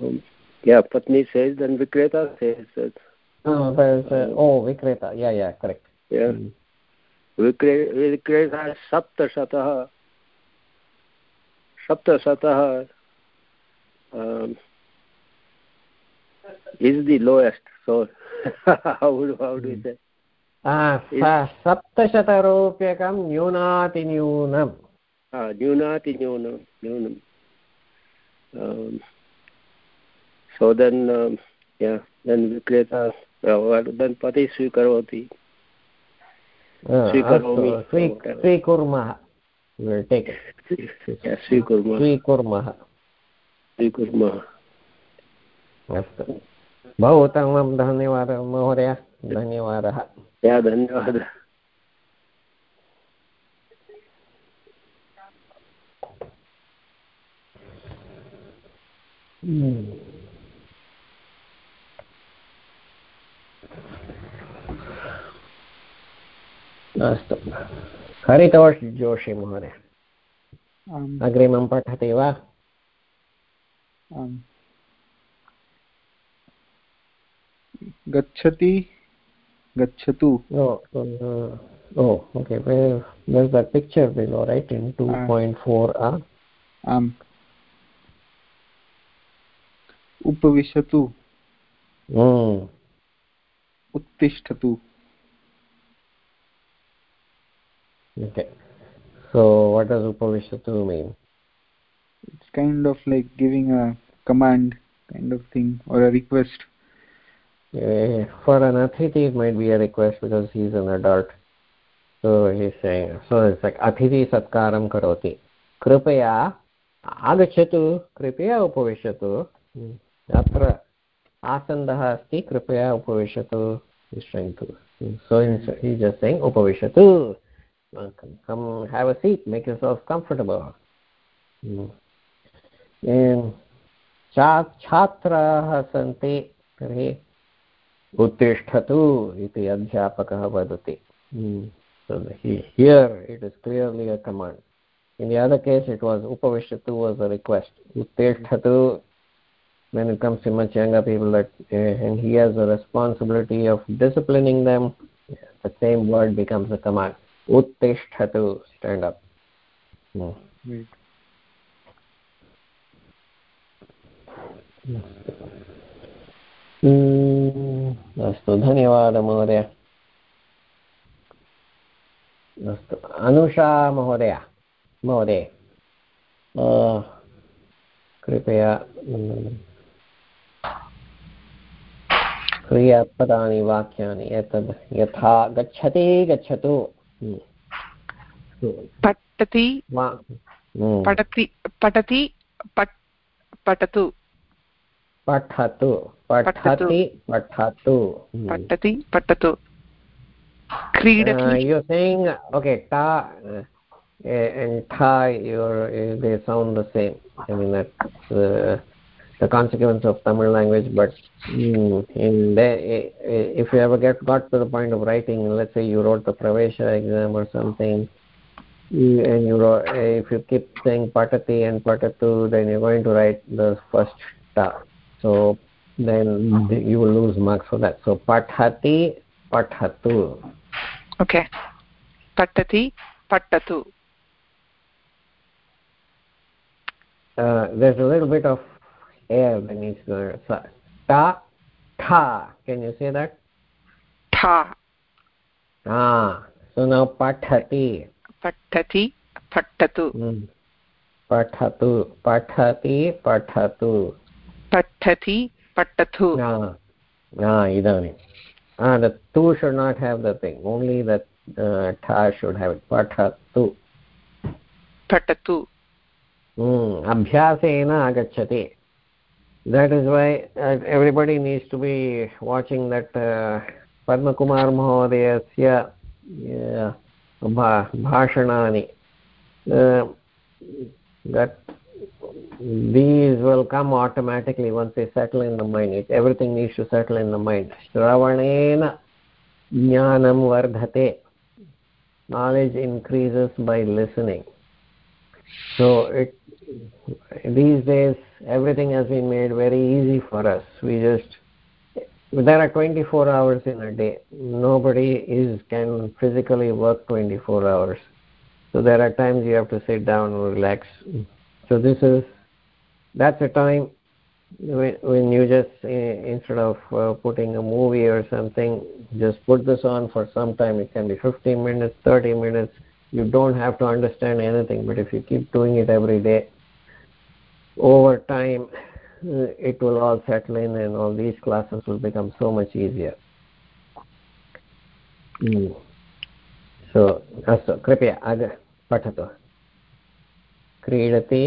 Speaker 3: um, yeah patni says then vikreta says that
Speaker 1: oh, uh, oh vikreta yeah yeah correct
Speaker 3: yeah
Speaker 1: Mm.
Speaker 3: विक्रे विक्रेता सप्तशतः सप्तशतः um, is the lowest so how would how do you say
Speaker 1: Ah, सप्तशतरूप्यकं न्यूनातिन्यूनम्
Speaker 3: uh, न्यूनाति न्यूनं um, then um, yeah then विक्रेता then पति स्वीकरोति स्वीकरोमि
Speaker 1: स्वीकुर्मः
Speaker 3: स्वीकुर्मः
Speaker 1: स्वीकुर्मः अस्तु बहु उत्तमं धन्यवादः महोदय धन्यवादः
Speaker 3: या धन्यवादः
Speaker 1: अस्तु। हरितोष् जोषि महोदय। अग्रिमं पठति वा?
Speaker 2: गच्छति गच्छतु। उपविशतु।
Speaker 1: hmm।
Speaker 2: उत्तिष्ठतु।
Speaker 1: Okay. So, what does upavishatu mean?
Speaker 2: it's kind of like giving a command kind of thing or a request
Speaker 1: Uh, for an athithi, it might be a request because he's an adult. So he's saying, so it's like athithi satkaram karoti. Kripaya agachatu, kripaya upavishatu. Hmm. Atra asandah asti, kripaya upavishatu. He's trying to. So he's- he's just saying upavishatu. Uh, Come, come have a seat, make yourself comfortable. Hmm. And छा- छात्राः सन्ति तर्हि उत्तिष्ठतु इति अध्यापकः वदति Hmm. so the- he- here it is clearly a command in the other case it was upavishatu was a request uttisthatu when it comes to much younger people that uh, and he has the responsibility of disciplining them the same word becomes a command उत्तिष्ठतु stand up hmm, अस्तु धन्यवादः महोदय। अस्तु अनुषा महोदय महोदय कृपया क्रियापदानि वाक्यानि यत् यथा गच्छति गच्छतु।
Speaker 4: पठति
Speaker 1: वा- Mm.
Speaker 4: पठति पठति पठ- पठतु
Speaker 1: पठतु पठति पठतु Mm.
Speaker 4: पठति पठतु क्रीडति
Speaker 1: Uh, you're saying okay ta uh, and ta you're, uh, they sound the same i mean that's uh, the consequence of tamil language but mm, in the, if you ever get got to the point of writing let's say you wrote the pravesha exam or something mm, and you wrote, if you keep saying patati and patatu then you're going to write the first ta. So then mm-hmm. you will lose marks for that. So pathati patatu
Speaker 4: okay. Patati patatu.
Speaker 1: Uh, there's a little bit of air that needs to go. Ta, tha. Can you say that?
Speaker 4: ठा
Speaker 1: Ah. So now pathati.
Speaker 4: पठति पठतु
Speaker 1: Mm. Pathatu. Pathati. Pathatu.
Speaker 4: पठति पठतु
Speaker 1: Ah. Ah. Idani. Ah. The tu should not have the thing. Only the uh, tha should have it. Pathatu.
Speaker 4: पठतु
Speaker 1: Mm. अभ्यासेन आगच्छति that is why uh, everybody needs to be watching that uh, padmakumar mahodayasya uh, bhashanani. Uh, that these will come automatically once they settle in the mind. It, everything needs to settle in the mind. Shravanena jnanam vardhate. Knowledge increases by listening. So it these days everything has been made very easy for us. We just there are 24 hours in a day. Nobody is can physically work 24 hours. So there are times you have to sit down and relax. So this is that's a time when, when you just uh, instead of uh, putting a movie or something just put this on for some time. It can be 15 minutes 30 minutes. You don't have to understand anything but if you keep doing it every day over time uh, it will all settle in and all these classes will become so much easier mm. so अस्तु कृपया अग पठतु क्रीडति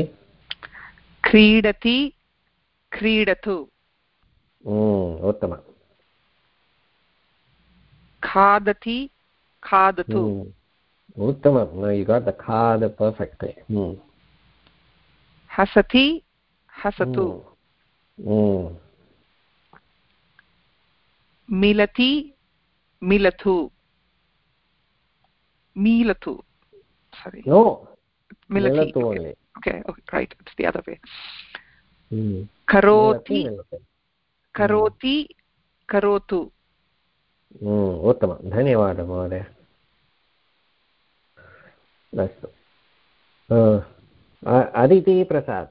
Speaker 4: क्रीडति क्रीडतु
Speaker 1: उत्तमम्
Speaker 4: खादति खादतु
Speaker 1: उत्तमं यु गाट् द खाद पर्फेक्ट्लि
Speaker 4: हसति हसतु मिलति मिलतु मिलतु sorry
Speaker 1: no
Speaker 4: milati
Speaker 1: Milatu
Speaker 4: okay.
Speaker 1: only.
Speaker 4: okay okay right it's the other way
Speaker 1: Hmm.
Speaker 4: karoti
Speaker 1: मिलति
Speaker 4: karoti karotu
Speaker 1: उत्तमं धन्यवादः महोदय अस्तु अदिति प्रसाद्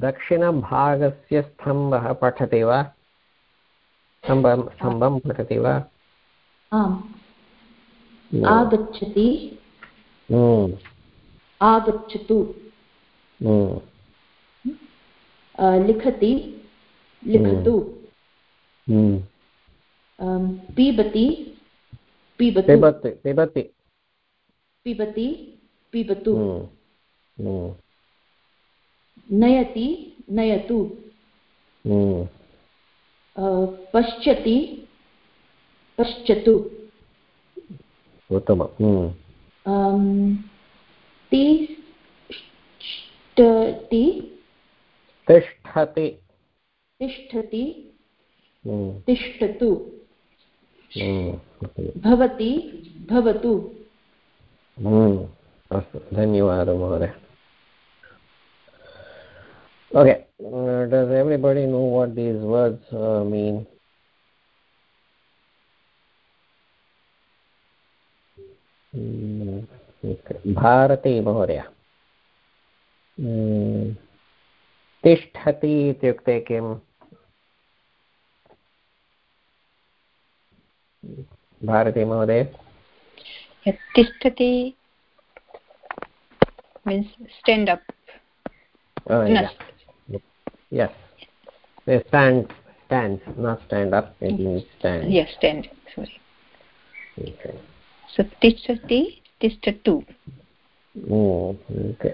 Speaker 1: दक्षिणभागस्य स्तम्भः पठति वा? स्तम्भं स्तम्भं पठति वा?
Speaker 5: आम्। आगच्छति। आगच्छतु। लिखति। लिखतु। पिबतु। पिबति।
Speaker 1: पिबति पिबति।
Speaker 5: पिबतु। नयति नयतु। पश्यति पश्यतु।
Speaker 1: उत्तमं
Speaker 5: तिष्ठति।
Speaker 1: तिष्ठति।
Speaker 5: तिष्ठति। तिष्ठतु भवति भवतु।
Speaker 1: अस्तु। धन्यवादः महोदय। Okay, uh, does everybody know what these words uh, mean? Bharti महोदय तिष्ठति इत्युक्ते किम् भारती महोदय
Speaker 6: तिष्ठति means stand up
Speaker 1: oh, yeah. yes they stand stands not stand up it means stand
Speaker 6: yes stand sorry
Speaker 1: okay
Speaker 6: so तिष्ठति तिष्ठतु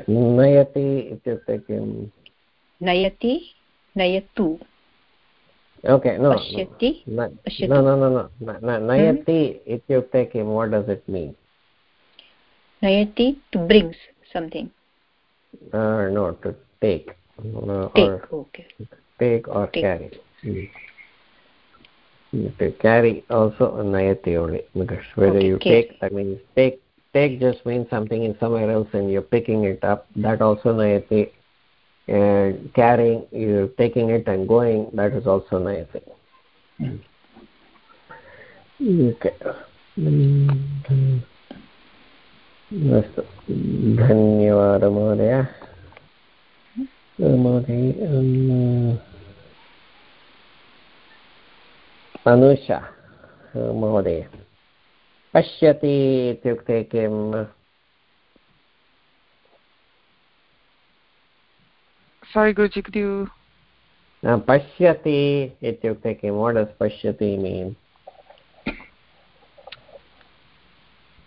Speaker 1: नयति इत्युक्ते किम्
Speaker 6: नयति नयतु
Speaker 1: okay no
Speaker 6: पश्यति
Speaker 1: no no no no no nayati ityukte kim what does it mean
Speaker 6: nayati to brings something
Speaker 1: uh, no to take uh,
Speaker 6: take
Speaker 1: or
Speaker 6: okay
Speaker 1: take or
Speaker 6: Take.
Speaker 1: carry mm. to carry also nayati only because whether
Speaker 6: Okay,
Speaker 1: you
Speaker 6: carry.
Speaker 1: take that means take take just means something in somewhere else and you're picking it up that also nayati and carrying you taking it and going that is also nayati okay अस्तु धन्यवादः महोदय महोदय अनुषा महोदय पश्यति इत्युक्ते किम्
Speaker 4: Sorry, Guruji, could you...
Speaker 1: Now, pashyati, ityukte kim? What does pashyati mean?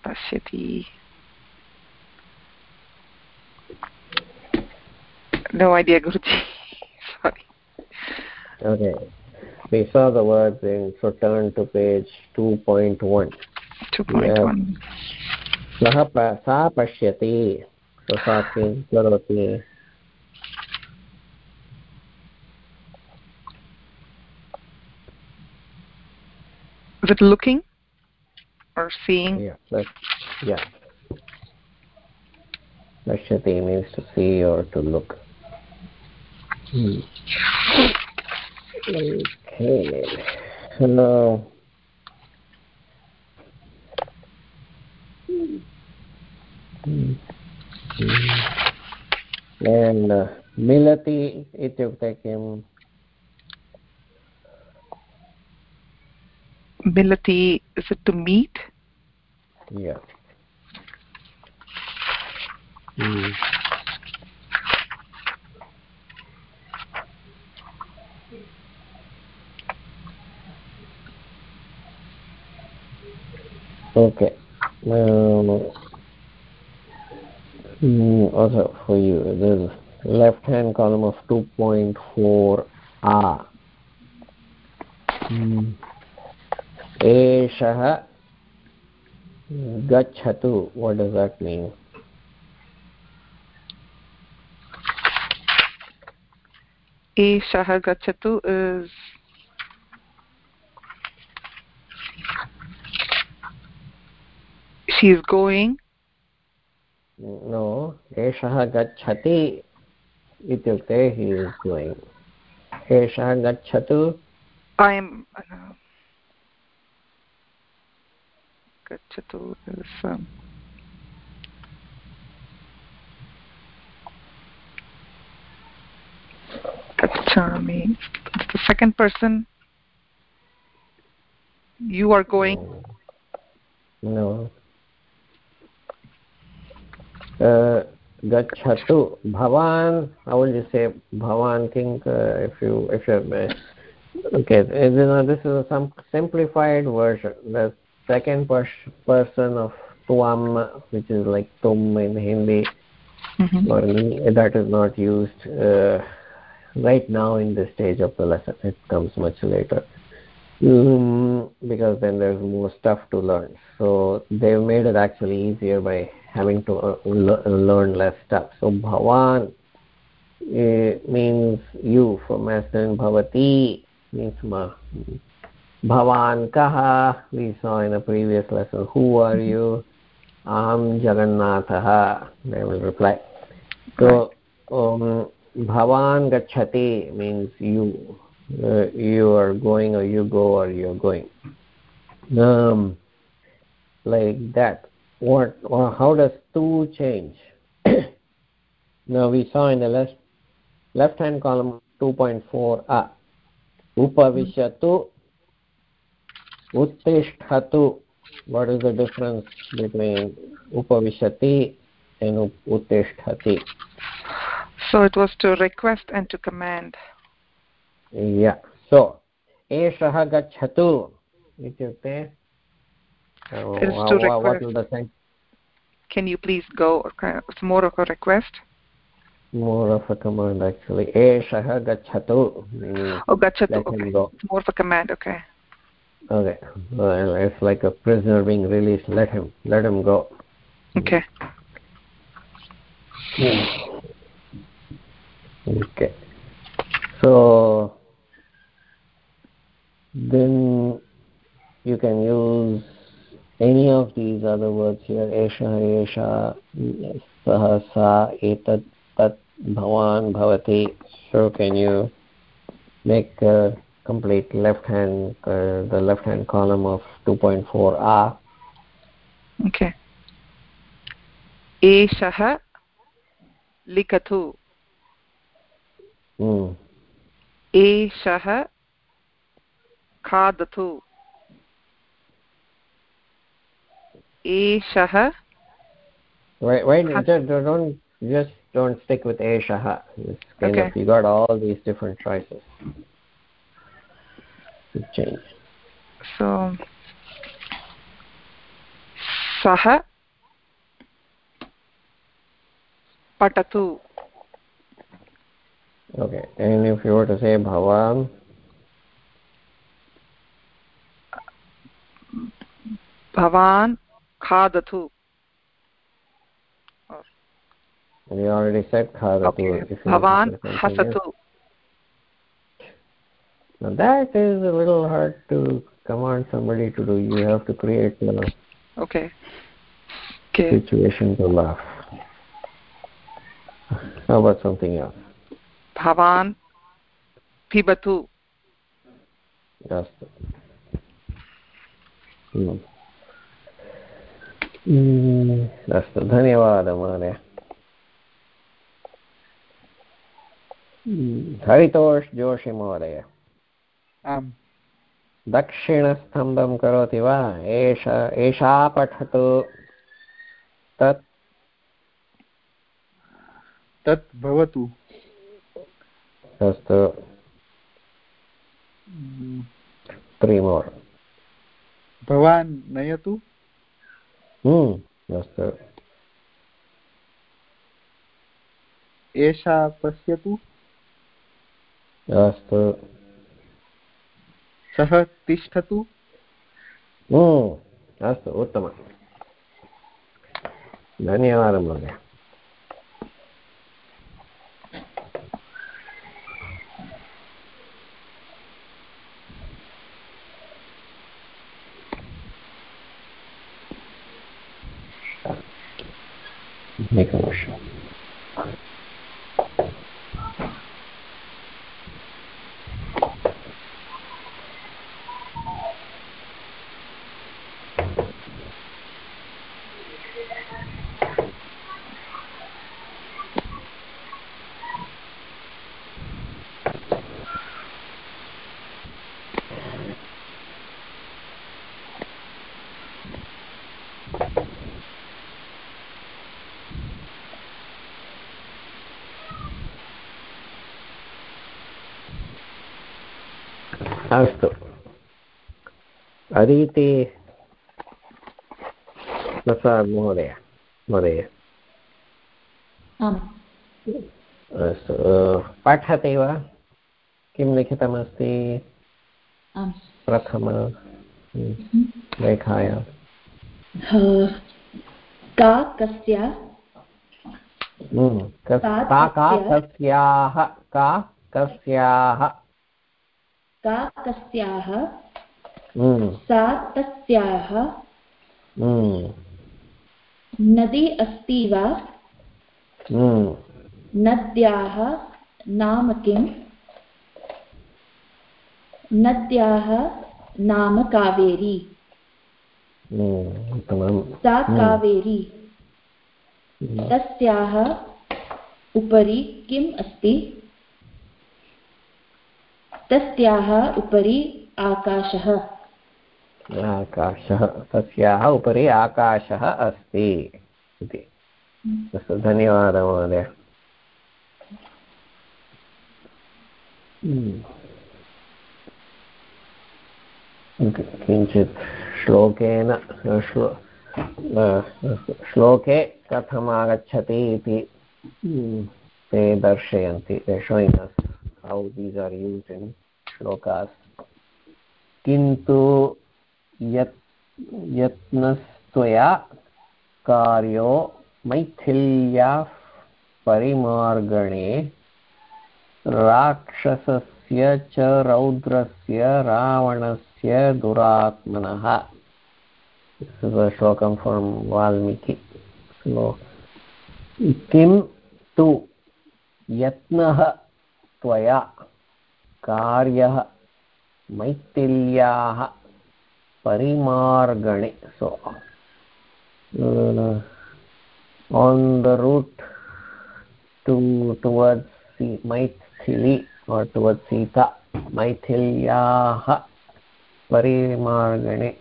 Speaker 4: Pashyati... no idea guruji sorry
Speaker 1: Okay. We saw the words in, so turn to page 2.1.
Speaker 4: 2.1
Speaker 1: सः प- सा पश्यति so सा किं करोति
Speaker 4: is it looking or seeing
Speaker 1: Yeah. That's, yeah. Pashyati means to see or to look. Hmm. Okay. So, Hmm. and uh, मिलति इत्युक्ते किम्
Speaker 4: milati is it to meet
Speaker 1: Yeah. Hmm. Okay. Um, mm, also for you, there's left-hand column of 2.4 A. Mm. एषः गच्छतु what does that mean
Speaker 4: एषः गच्छतु is she is going
Speaker 1: no एषः गच्छति इत्युक्ते he is going एषः गच्छतु
Speaker 4: I am uh, gachatu is um, gachami it's the second person you are going
Speaker 1: no uh, gachatu bhavan how will you say bhavan think uh, if you if you okay you know this is a some simplified version. The second pers- person of tuam which is like tum in hindi
Speaker 4: Mhm.
Speaker 1: or that is not used uh, right now in this stage of the lesson. It comes much later mm, because then there's more stuff to learn. So they've made it actually easier by having to uh, le- learn less stuff. So bhavan uh, means you for masculine bhavati means ma bhavan kaha. We saw in a previous lesson who are you? Aham jagannatha. They will reply. So um, bhavan means you uh, you are going or you go or you're going. Um like that. What or how does tu change? Now we saw in the left left hand column 2.4 a upavishatu uttisthatu what is the difference between upavishati and uttisthati
Speaker 4: so it was to request and to command
Speaker 1: yeah so एषः गच्छतु इत्युक्ते uh,
Speaker 4: It is
Speaker 1: wha-
Speaker 4: to
Speaker 1: wha- what
Speaker 4: request.
Speaker 1: will the sen-
Speaker 4: can you please go or kind of- it's more of a request
Speaker 1: more of a command actually एषः गच्छतु meaning
Speaker 4: oh gachatu
Speaker 1: let him
Speaker 4: okay
Speaker 1: go
Speaker 4: it's more of a command okay
Speaker 1: okay well, it's like a prisoner being released let him let him go
Speaker 4: okay
Speaker 1: okay so then you can use any of these other words here esha esha sah sa etat tat bhavan bhavati so can you make a complete left hand uh, the left hand column of 2.4 a
Speaker 4: okay एषः लिखतु
Speaker 1: mm.
Speaker 4: एषः खादतु एषः
Speaker 1: Wait, wait,
Speaker 4: Huh.
Speaker 1: just don't just don't stick with Eshaha. It's kind
Speaker 4: Okay.
Speaker 1: of you got all these different choices. to change.
Speaker 4: so सः पठतु
Speaker 1: Okay, and if you were to say Bhavan, say something else.
Speaker 4: hasatu.
Speaker 1: Now that is a little hard to command somebody to do. You have to create a
Speaker 4: Okay. Okay.
Speaker 1: situation to laugh. How about something else?
Speaker 4: Bhavan pibatu.
Speaker 1: अस्तु हम्म। हम्म, अस्तु धन्यवादः महोदय। हम्म, हरितोष जोषि महोदय।
Speaker 2: आम्।
Speaker 1: दक्षिणस्तम्भं करोति वा? एष एषा पठतु। तत्
Speaker 2: तत् भवतु।
Speaker 1: अस्तु।
Speaker 2: Mm, भवान् नयतु।
Speaker 1: अस्तु
Speaker 2: एषा पश्यतु।
Speaker 1: अस्तु
Speaker 2: सः तिष्ठतु।
Speaker 1: हम्म, अस्तु उत्तमं धन्यवादः महोदय। एकवर्षम् अस्तु। अदिति प्रसाद् महोदय महोदय। अस्तु पठति वा? किं लिखितमस्ति? प्रथम रेखायां
Speaker 5: का कस्य?
Speaker 1: हम्म,
Speaker 5: का
Speaker 1: का का
Speaker 5: कस्याः?
Speaker 1: का कस्याः हम्म,
Speaker 5: सा तस्याः
Speaker 1: हम्म,
Speaker 5: नदी अस्ति वा?
Speaker 1: हम्म,
Speaker 5: नद्याः नाम किम्? नद्याः नाम कावेरी। सा. कावेरी। तस्याः उपरि किम् अस्ति? तस्याः उपरि आकाशः।
Speaker 1: तस्याः उपरि आकाशः अस्ति इति। धन्यवादः महोदय। किञ्चित् श्लोकेन श्लो श्लोके कथम् आगच्छति इति हम्म, ते दर्शयन्ति how these are used in shlokas किन्तु यत् यत्नस्त्वया कार्यो मैथिल्याः परिमार्गणे राक्षसस्य च रौद्रस्य रावणस्य दुरात्मनः श्लोकं from Valmiki. So, किं तु यत्नः त्वया कार्यः मैथिल्याः परिमार्गणे। On the route to, towards Si- Maithili or towards Sita मैथिल्याः परिमार्गणे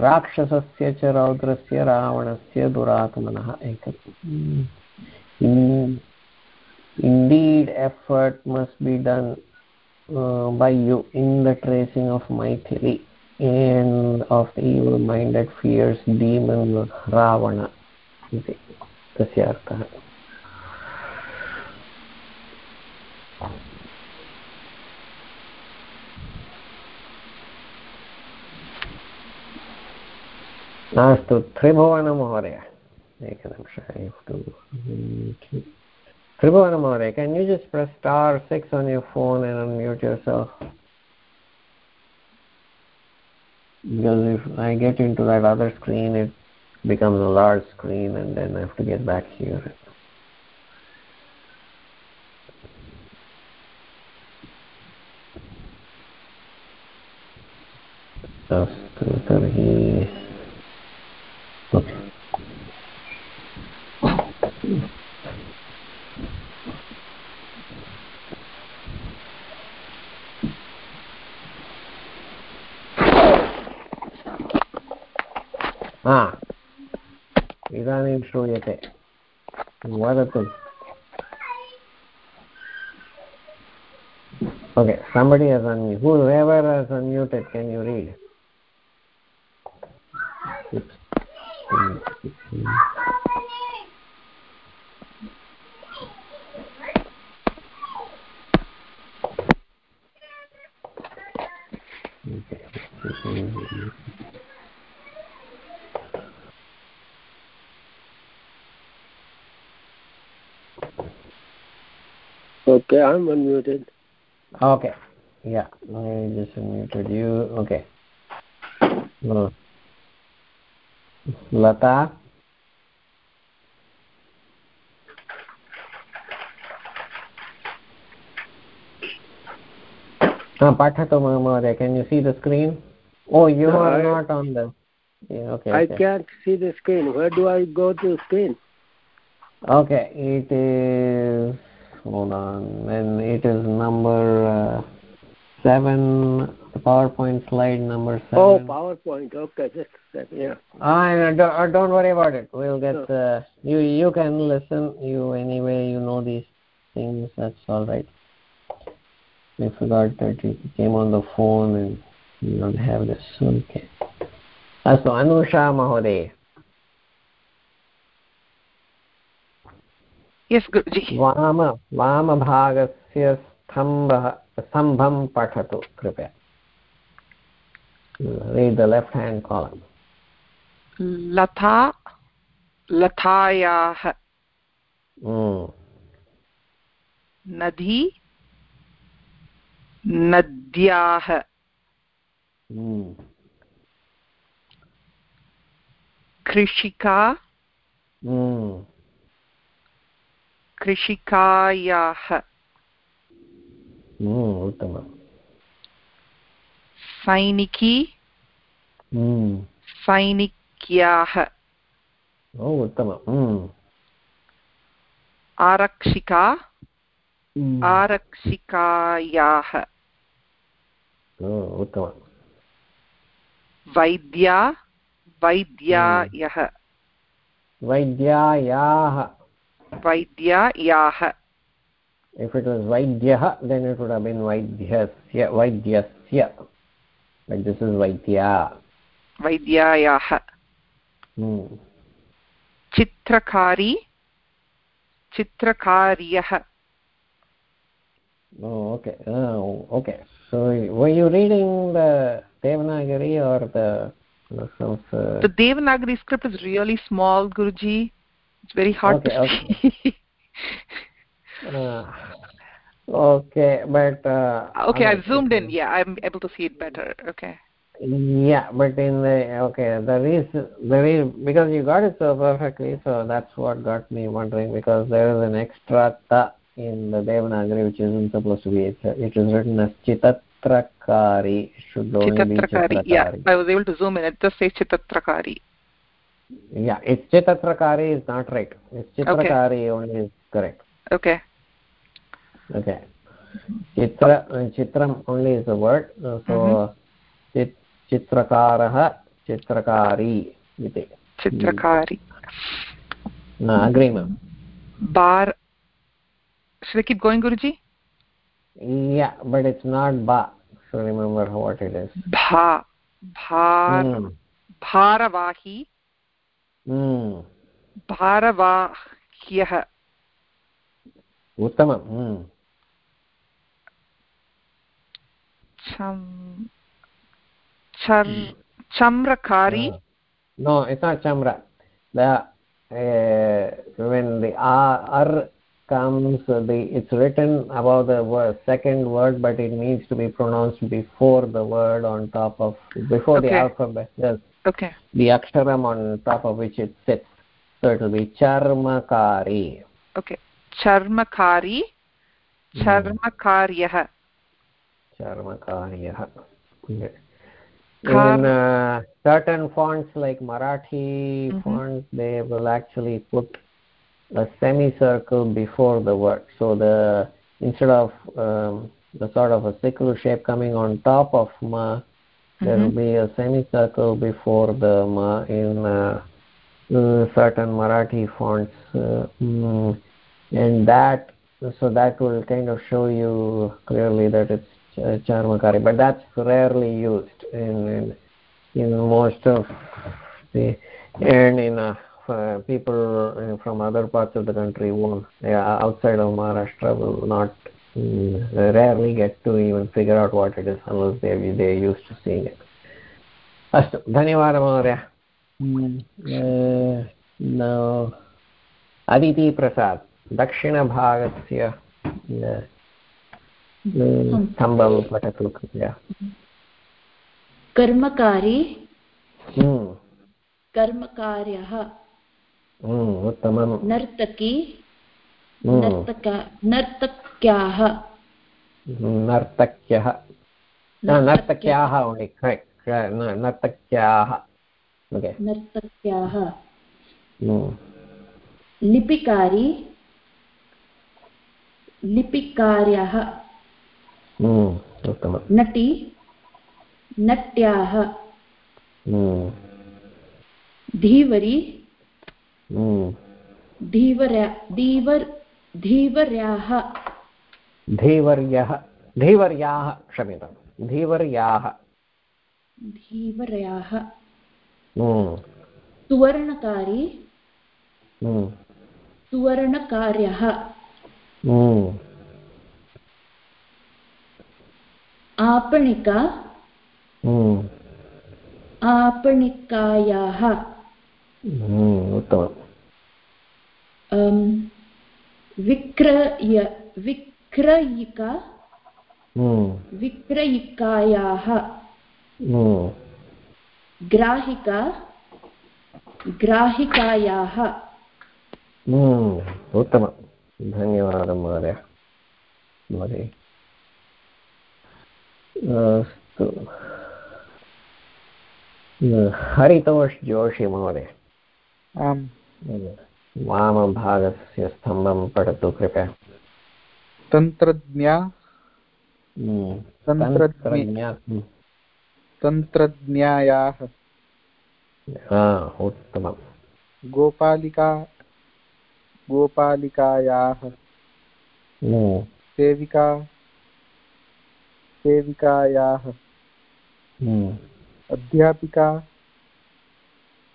Speaker 1: राक्षसस्य च रौद्रस्य रावणस्य दुरात्मनः एकम् indeed effort must be done uh, by you in the tracing of Maithili and of the evil-minded fierce demon Ravana इति तस्य अर्थः अस्तु त्रिभुवनमहोदय एकनिमिष त्रिभुवनमहोदय can you just press star six on your phone and unmute yourself because if I get into that other screen it becomes a large screen and then I have to get back here अस्तु तर्हि okay हा इदानीं श्रूयते वदतु Okay, somebody has unmuted. Whoever has unmuted, can you read?
Speaker 3: Okay, I'm unmuted.
Speaker 1: Okay. Yeah, I just unmuted you. Okay. No. Lata. Ah, Pathato Mahamaya, can you see the screen? Oh, you
Speaker 3: No,
Speaker 1: are
Speaker 3: I-
Speaker 1: not on the... Yeah, okay,
Speaker 3: I
Speaker 1: okay.
Speaker 3: can't see the screen. Where do I go to screen?
Speaker 1: Okay, it is Hold on. And it is number uh, 7, the PowerPoint slide number 7.
Speaker 3: Oh, PowerPoint. Okay, just a second. Yeah.
Speaker 1: I don't, uh, don't worry about it. We'll get
Speaker 3: Sure.
Speaker 1: uh, you. You can listen. You anyway. You know these things. That's all right. I forgot that you came on the phone and you don't have this. Okay. अस्तु अनुषा महोदय
Speaker 4: yes guruji
Speaker 1: वाम वामभागस्य स्तम्भः स्तम्भं पठतु कृपया। hmm.
Speaker 4: नदी नद्याः।
Speaker 1: hmm.
Speaker 4: कृषिका
Speaker 1: hmm.
Speaker 4: कृषिकायाः। सैनिकी सैनिक्याः आरक्षिका आरक्षिकायाः वैद्या वैद्यायः
Speaker 1: वैद्यायाः
Speaker 4: वैद्यायाः
Speaker 1: if it was vaidyah then it would have been vaidyasya vaidyasya but this is vaidya
Speaker 4: वैद्यायाः
Speaker 1: hmm.
Speaker 4: चित्रकारी चित्रकार्यः
Speaker 1: oh okay oh, okay so were you reading the devanagari or the some uh,
Speaker 4: The Devanagari script is really small, Guruji. It's very hard
Speaker 1: Okay,
Speaker 4: to
Speaker 1: okay.
Speaker 4: see.
Speaker 1: uh, okay but uh,
Speaker 4: okay, I
Speaker 1: alright,
Speaker 4: zoomed in. Yeah, I'm able to see it better. Okay.
Speaker 1: Yeah, but in the okay, the reason the re, because you got it so perfectly, so that's what got me wondering because there is an extra ta in the Devanagari which isn't supposed to be. It's, it is written as Chitatrakari. It should only be
Speaker 4: Chitatrakari. Yeah, I was able to zoom in. It just says Chitatrakari
Speaker 1: yeah ischitatrakaare is not right. Ischitatrakaare okay. only is correct.
Speaker 4: Okay.
Speaker 1: Okay. Chitra uh, chitram only is the word. Uh, so
Speaker 4: mm -hmm.
Speaker 1: chit chitrakarah chitrakari iti
Speaker 4: chitrakari
Speaker 1: na agree ma'am.
Speaker 4: Bar should i keep going guruji?
Speaker 1: Yeah but it's not ba. So remember what it is.
Speaker 4: Bha bhar
Speaker 1: mm.
Speaker 4: bharavahi.
Speaker 1: Mm.
Speaker 4: Bharavahyah.
Speaker 1: उत्तमम् mm.
Speaker 4: Cham. Char. Chamrakari.
Speaker 1: no it's not chamra the uh, when the r, r comes the it's written above the word, second word but it needs to be pronounced before the word on top of before
Speaker 4: Okay.
Speaker 1: the alphabet yes
Speaker 4: okay.
Speaker 1: The aksharam on top of which it sits. So it will be charmakari.
Speaker 4: Okay. Charmakari. Charmakaryah
Speaker 1: charmakaryah
Speaker 4: Kar-
Speaker 1: in uh, certain fonts like marathi
Speaker 4: Mhm.
Speaker 1: font they will actually put a semicircle before the word so the instead of um, the sort of a circular shape coming on top of ma there will be a semicircle before the ma in uh, uh, certain marathi fonts uh, mm, and that so that will kind of show you clearly that it's uh, charmakari but that's rarely used in in, in most of the and in uh, uh, people uh, from other parts of the country won't. Yeah, outside of maharashtra will not mm, rarely get to even figure out what it is unless they they're used to seeing it. अस्तु धन्यवादः महोदय. न अदितिप्रसाद् दक्षिणभागस्य न, न, स्तम्भं पठतु कृपया.
Speaker 5: कर्मकारी कर्मकार्यः
Speaker 1: उत्तमं
Speaker 5: नर्तकी नर्तक नर्तक्याः।
Speaker 1: नर्तक्यः। नर्तक्याः नर्तक्याः
Speaker 5: नर्तक्याः। लिपिकारी। लिपिकार्यः। नटी। नट्याः। धीवरी। धीवर्या धीवर् धीवर्याः
Speaker 1: धीवर्यः धीवर्याः क्षम्यतां धीवर्याः।
Speaker 5: धीवर्याः।
Speaker 1: हम्म।
Speaker 5: सुवर्णकारी।
Speaker 1: हम्म।
Speaker 5: सुवर्णकार्यः।
Speaker 1: हम्म।
Speaker 5: आपणिका। आपणिकायाः।
Speaker 1: उत्तमम्।
Speaker 5: विक्रय विक्
Speaker 1: विक्रयिका
Speaker 5: विक्रयिकायाः ग्राहिका ग्राहिकायाः
Speaker 1: उत्तमं धन्यवादः महोदय महोदय अस्तु हरितोष जोषि महोदय
Speaker 2: आम्
Speaker 1: वामभागस्य स्तम्भं पठतु कृपया
Speaker 2: तन्त्रज्ञा
Speaker 1: hmm.
Speaker 2: तन्त्रज्ञायाः
Speaker 1: उत्तमं
Speaker 2: गोपालिका गोपालिकायाः
Speaker 1: hmm.
Speaker 2: सेविका सेविकायाः
Speaker 1: hmm.
Speaker 2: अध्यापिका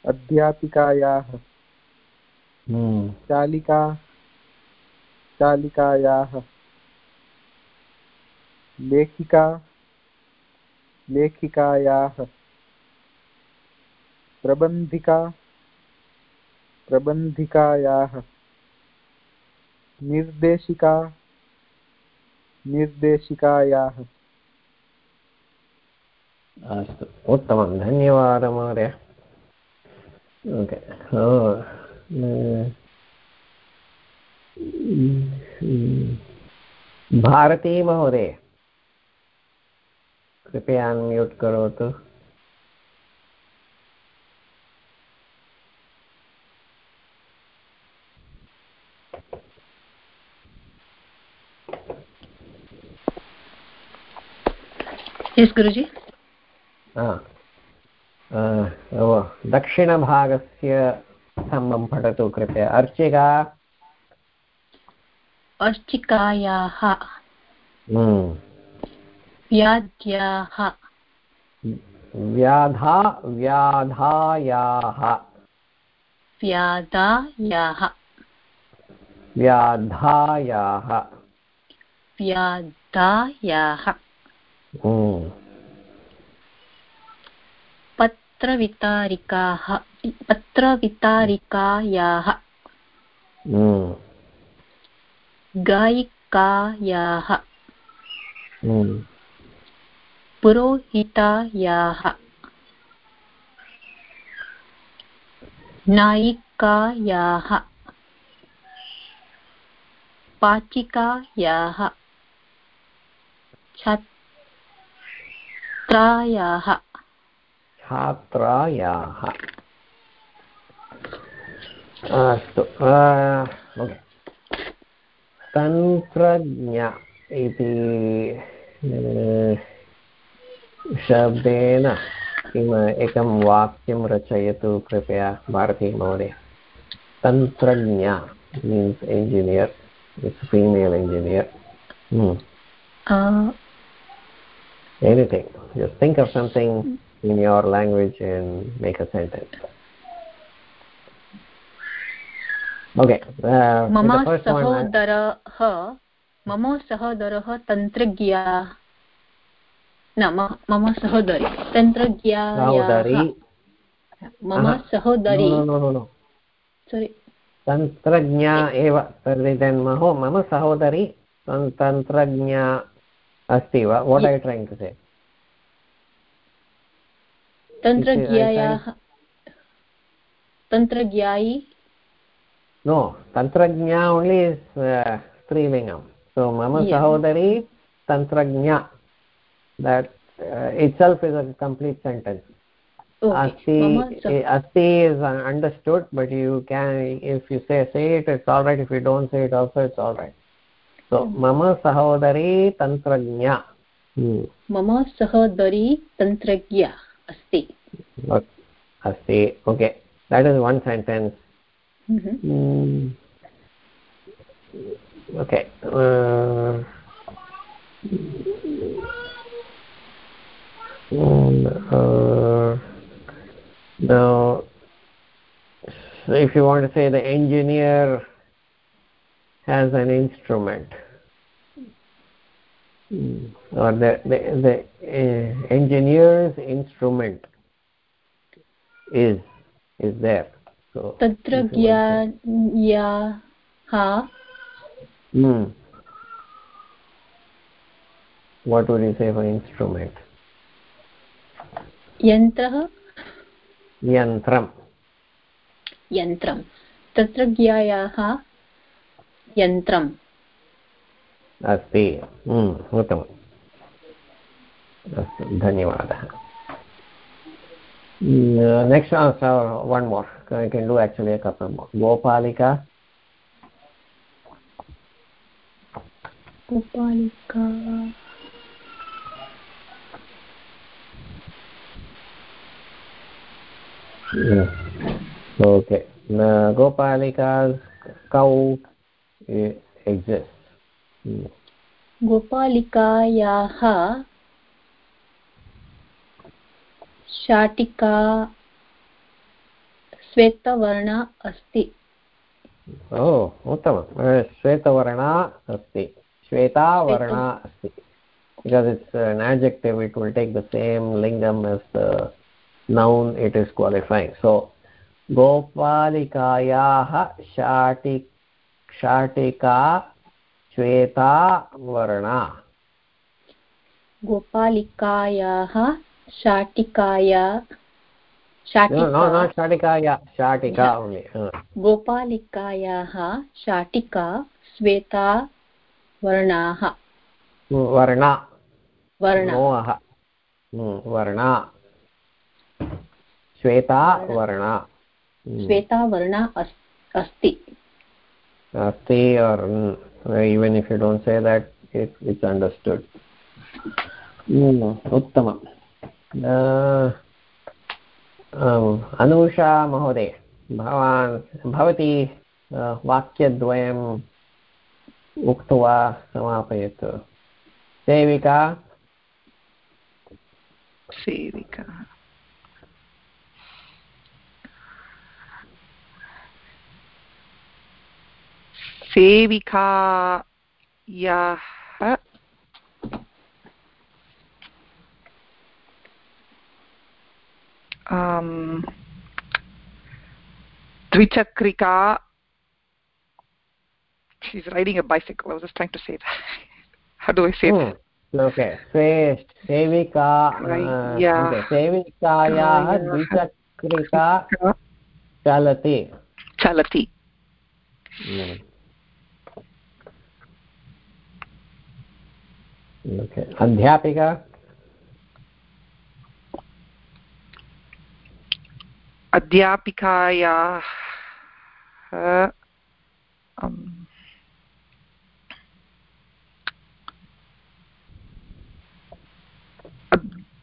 Speaker 2: अध्यापिकायाः चालिका चालिकायाः लेखिका लेखिकायाः प्रबन्धिका प्रबन्धिकायाः निर्देशिका निर्देशिकायाः
Speaker 1: अस्तु उत्तमं धन्यवादः महोदय ओके भारती महोदय कृपया अन्म्यूट् करोतु
Speaker 6: yes guruji.
Speaker 1: हा. दक्षिणभागस्य स्तम्भं पठतु कृपया। अर्चिका।
Speaker 6: अर्चिकायाः।
Speaker 1: हम्म.
Speaker 6: व्याध्याः।
Speaker 1: व्याधा व्याधायाः।
Speaker 6: व्याधायाः।
Speaker 1: व्याधायाः।
Speaker 6: व्याधायाः।
Speaker 1: हम्म.
Speaker 6: पत्रवितारिकाः। पत्रवितारिकायाः।
Speaker 1: Hmm.
Speaker 6: गायिकायाः।
Speaker 1: Hmm.
Speaker 6: पुरोहितायाः नायिकायाः पाचिकायाः छात्रायाः
Speaker 1: छात्रायाः। अस्तु तन्त्रज्ञ इति शब्देन किम् एकं वाक्यं रचयतु कृपया भारती महोदय तन्त्रज्ञ means engineer it's female engineer hmm.
Speaker 6: uh,
Speaker 1: anything just think of something in your language and make a sentence okay uh,
Speaker 6: मम
Speaker 1: the first one I-
Speaker 6: न मम सहोदरी तन्त्रज्ञायाः मम सहोदरी. सोरि
Speaker 1: तन्त्रज्ञा एव तर्हि महो मम सहोदरी तन्त्रज्ञा अस्ति वा what I trying to say
Speaker 6: तन्त्रज्ञायाः तन्त्रज्ञायी
Speaker 1: no तन्त्रज्ञा only स्त्रीलिङ्गं सो मम सहोदरी तन्त्रज्ञा that uh, itself is a complete sentence.
Speaker 6: Okay. asti
Speaker 1: asti is understood but you can if you say say it it's all right. If you don't say it also it's all right. So mm-hmm. mama sahodari tantrajna. Hmm.
Speaker 6: Mama sahodari tantrajya
Speaker 1: asti. Asti. Okay. That is one sentence.
Speaker 6: Mm
Speaker 1: -hmm. mm. okay. Uh, uh, now, the if you want to say the engineer has an instrument mm, or the the, the uh, engineer's instrument is is there. So
Speaker 6: tatragya ha
Speaker 1: hmm. What would you say for instrument?
Speaker 6: यन्त्रः
Speaker 1: यन्त्रम्।
Speaker 6: यन्त्रं तत्रज्ञायाः यन्त्रम्।
Speaker 1: अस्ति। हम्म, उत्तमम्। अस्तु धन्यवादः। Next answer one more can do actually कथं गोपालिका?
Speaker 6: Gopalika.
Speaker 1: Okay. Now, Gopalika's cow eh, exists. Hmm.
Speaker 6: गोपालिकायाः शाटिका श्वेतवर्णा अस्ति
Speaker 1: ओ उत्तमम् अ, श्वेतवर्णा अस्ति श्वेतावर्णा अस्ति because it's an adjective it will take the same lingam as the noun it is qualifying so गोपालिकायाः शाटि शाटिका श्वेता वर्णा
Speaker 6: गोपालिकायाः शाटिकाया
Speaker 1: no, no,
Speaker 6: शाटिका
Speaker 1: not शाटिकाया शाटिका
Speaker 6: Yeah.
Speaker 1: only uh.
Speaker 6: गोपालिकायाः शाटिका श्वेता वर्णाः
Speaker 1: वर्णा
Speaker 6: वर्णा
Speaker 1: मोहः हम्म, वर्णा श्वेता वर्णा। हम्म,
Speaker 6: श्वेता वर्णा अस्- अस्ति।
Speaker 1: अस्ति or mm, even if you don't say that it, it's understood. हम्म, उत्तमम्। अनुषा महोदय भवान् भवती अ, वाक्यद्वयम् उक्त्वा समापयतु। सेविका?
Speaker 4: सेविका। सेविकायाः um, Dvichakrika. She's riding a bicycle. I was just trying to say that. How do I say it?
Speaker 1: Hmm. Okay. Se- सेविका
Speaker 4: Right, yeah.
Speaker 1: okay. सेविकायाः द्विचक्रिका चलति
Speaker 4: Chalati.
Speaker 1: अध्यापिका
Speaker 4: अध्यापिकायाः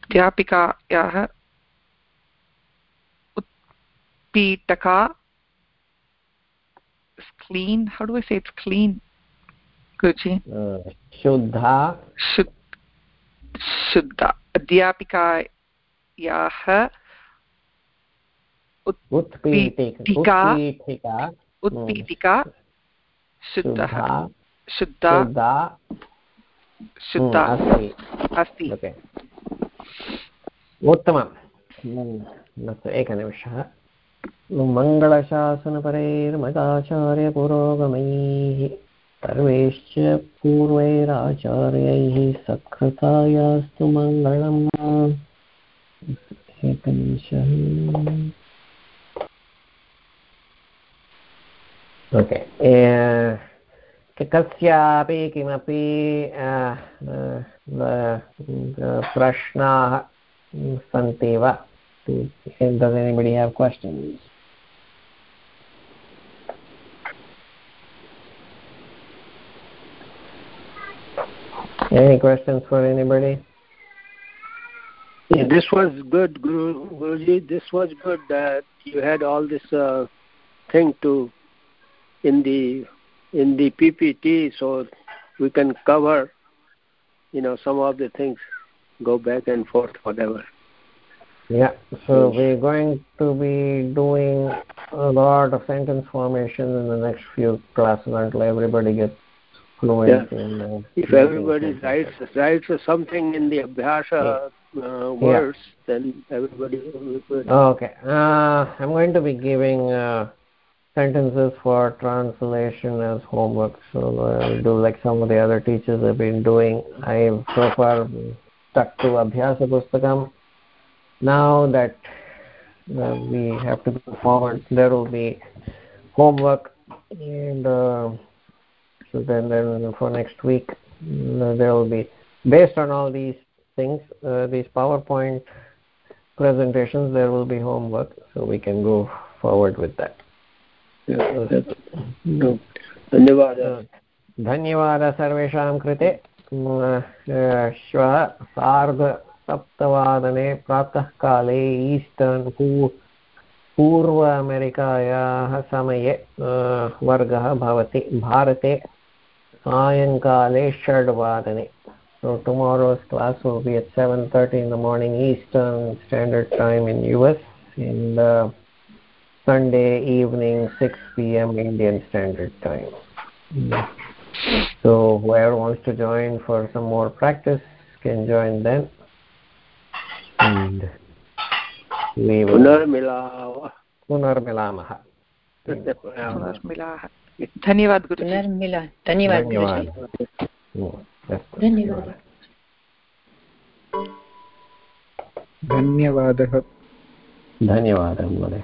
Speaker 4: अध्यापिकायाः उत्पीठका क्लीन् हौ डु ऐ से इट्स् क्लीन्
Speaker 1: रुचि शुद्धा।
Speaker 4: शुद्धा। अध्यापिकायाः
Speaker 1: उत्पीठिका। उत्पीठिका।
Speaker 4: शुद्धः।
Speaker 1: शुद्धा।
Speaker 4: शुद्धा।
Speaker 1: हम्म, अस्ति। उत्तमम्। हम्म, एकनिमिषः। मङ्गलशासनपरैर्मदाचार्यपुरोगमैः। सर्वैश्च पूर्वैराचार्यैः सकृतायास्तु मङ्गलम्। एकनिमिषः ओके कस्यापि किमपि प्रश्नाः सन्ति वा? Questions any questions for anybody
Speaker 3: Yeah, this was good, Guru, Guruji. This was good that you had all this uh, thing to in the in the PPT, so we can cover, you know, some of the things, go back and forth, whatever.
Speaker 1: Yeah, so we're going to be doing a lot of sentence formation in the next few classes until everybody gets fluent
Speaker 3: Yeah.
Speaker 1: in. Uh,
Speaker 3: If everybody writes writes something in the Abhyasa uh, words, then everybody will.
Speaker 1: Okay, uh, I'm going to be giving uh, sentences for translation as homework. So I'll do like some of the other teachers have been doing. I've so far stuck to Abhyasa Pustakam. Now that uh, we have to go forward, there will be homework and uh, so then, then for next week uh, there will be based on all these things uh, these powerpoint presentations there will be homework so we can go forward with that
Speaker 3: Yeah, that's- no. धन्यवादः
Speaker 1: धन्यवादः सर्वेषां कृते अ, श्वः सार्धसप्तवादने प्रातःकाले Eastern पू पूर्व अमेरिकायाः समये अ, वर्गः भवति भारते सायङ्काले षड्वादने So tomorrow's class will be at 7.30 in the morning Eastern Standard Time in US and uh, Sunday evening 6 p.m. Indian Standard Time. So whoever wants to join for some more practice can join then. And we will
Speaker 3: पुनर्मिलामः
Speaker 1: पुनर्मिलामः
Speaker 4: पुनर्मिलाः धन्यवाद
Speaker 6: गुरु धन्यवाद
Speaker 5: धन्यवादः।
Speaker 2: धन्यवादः।
Speaker 1: धन्यवादः महोदय।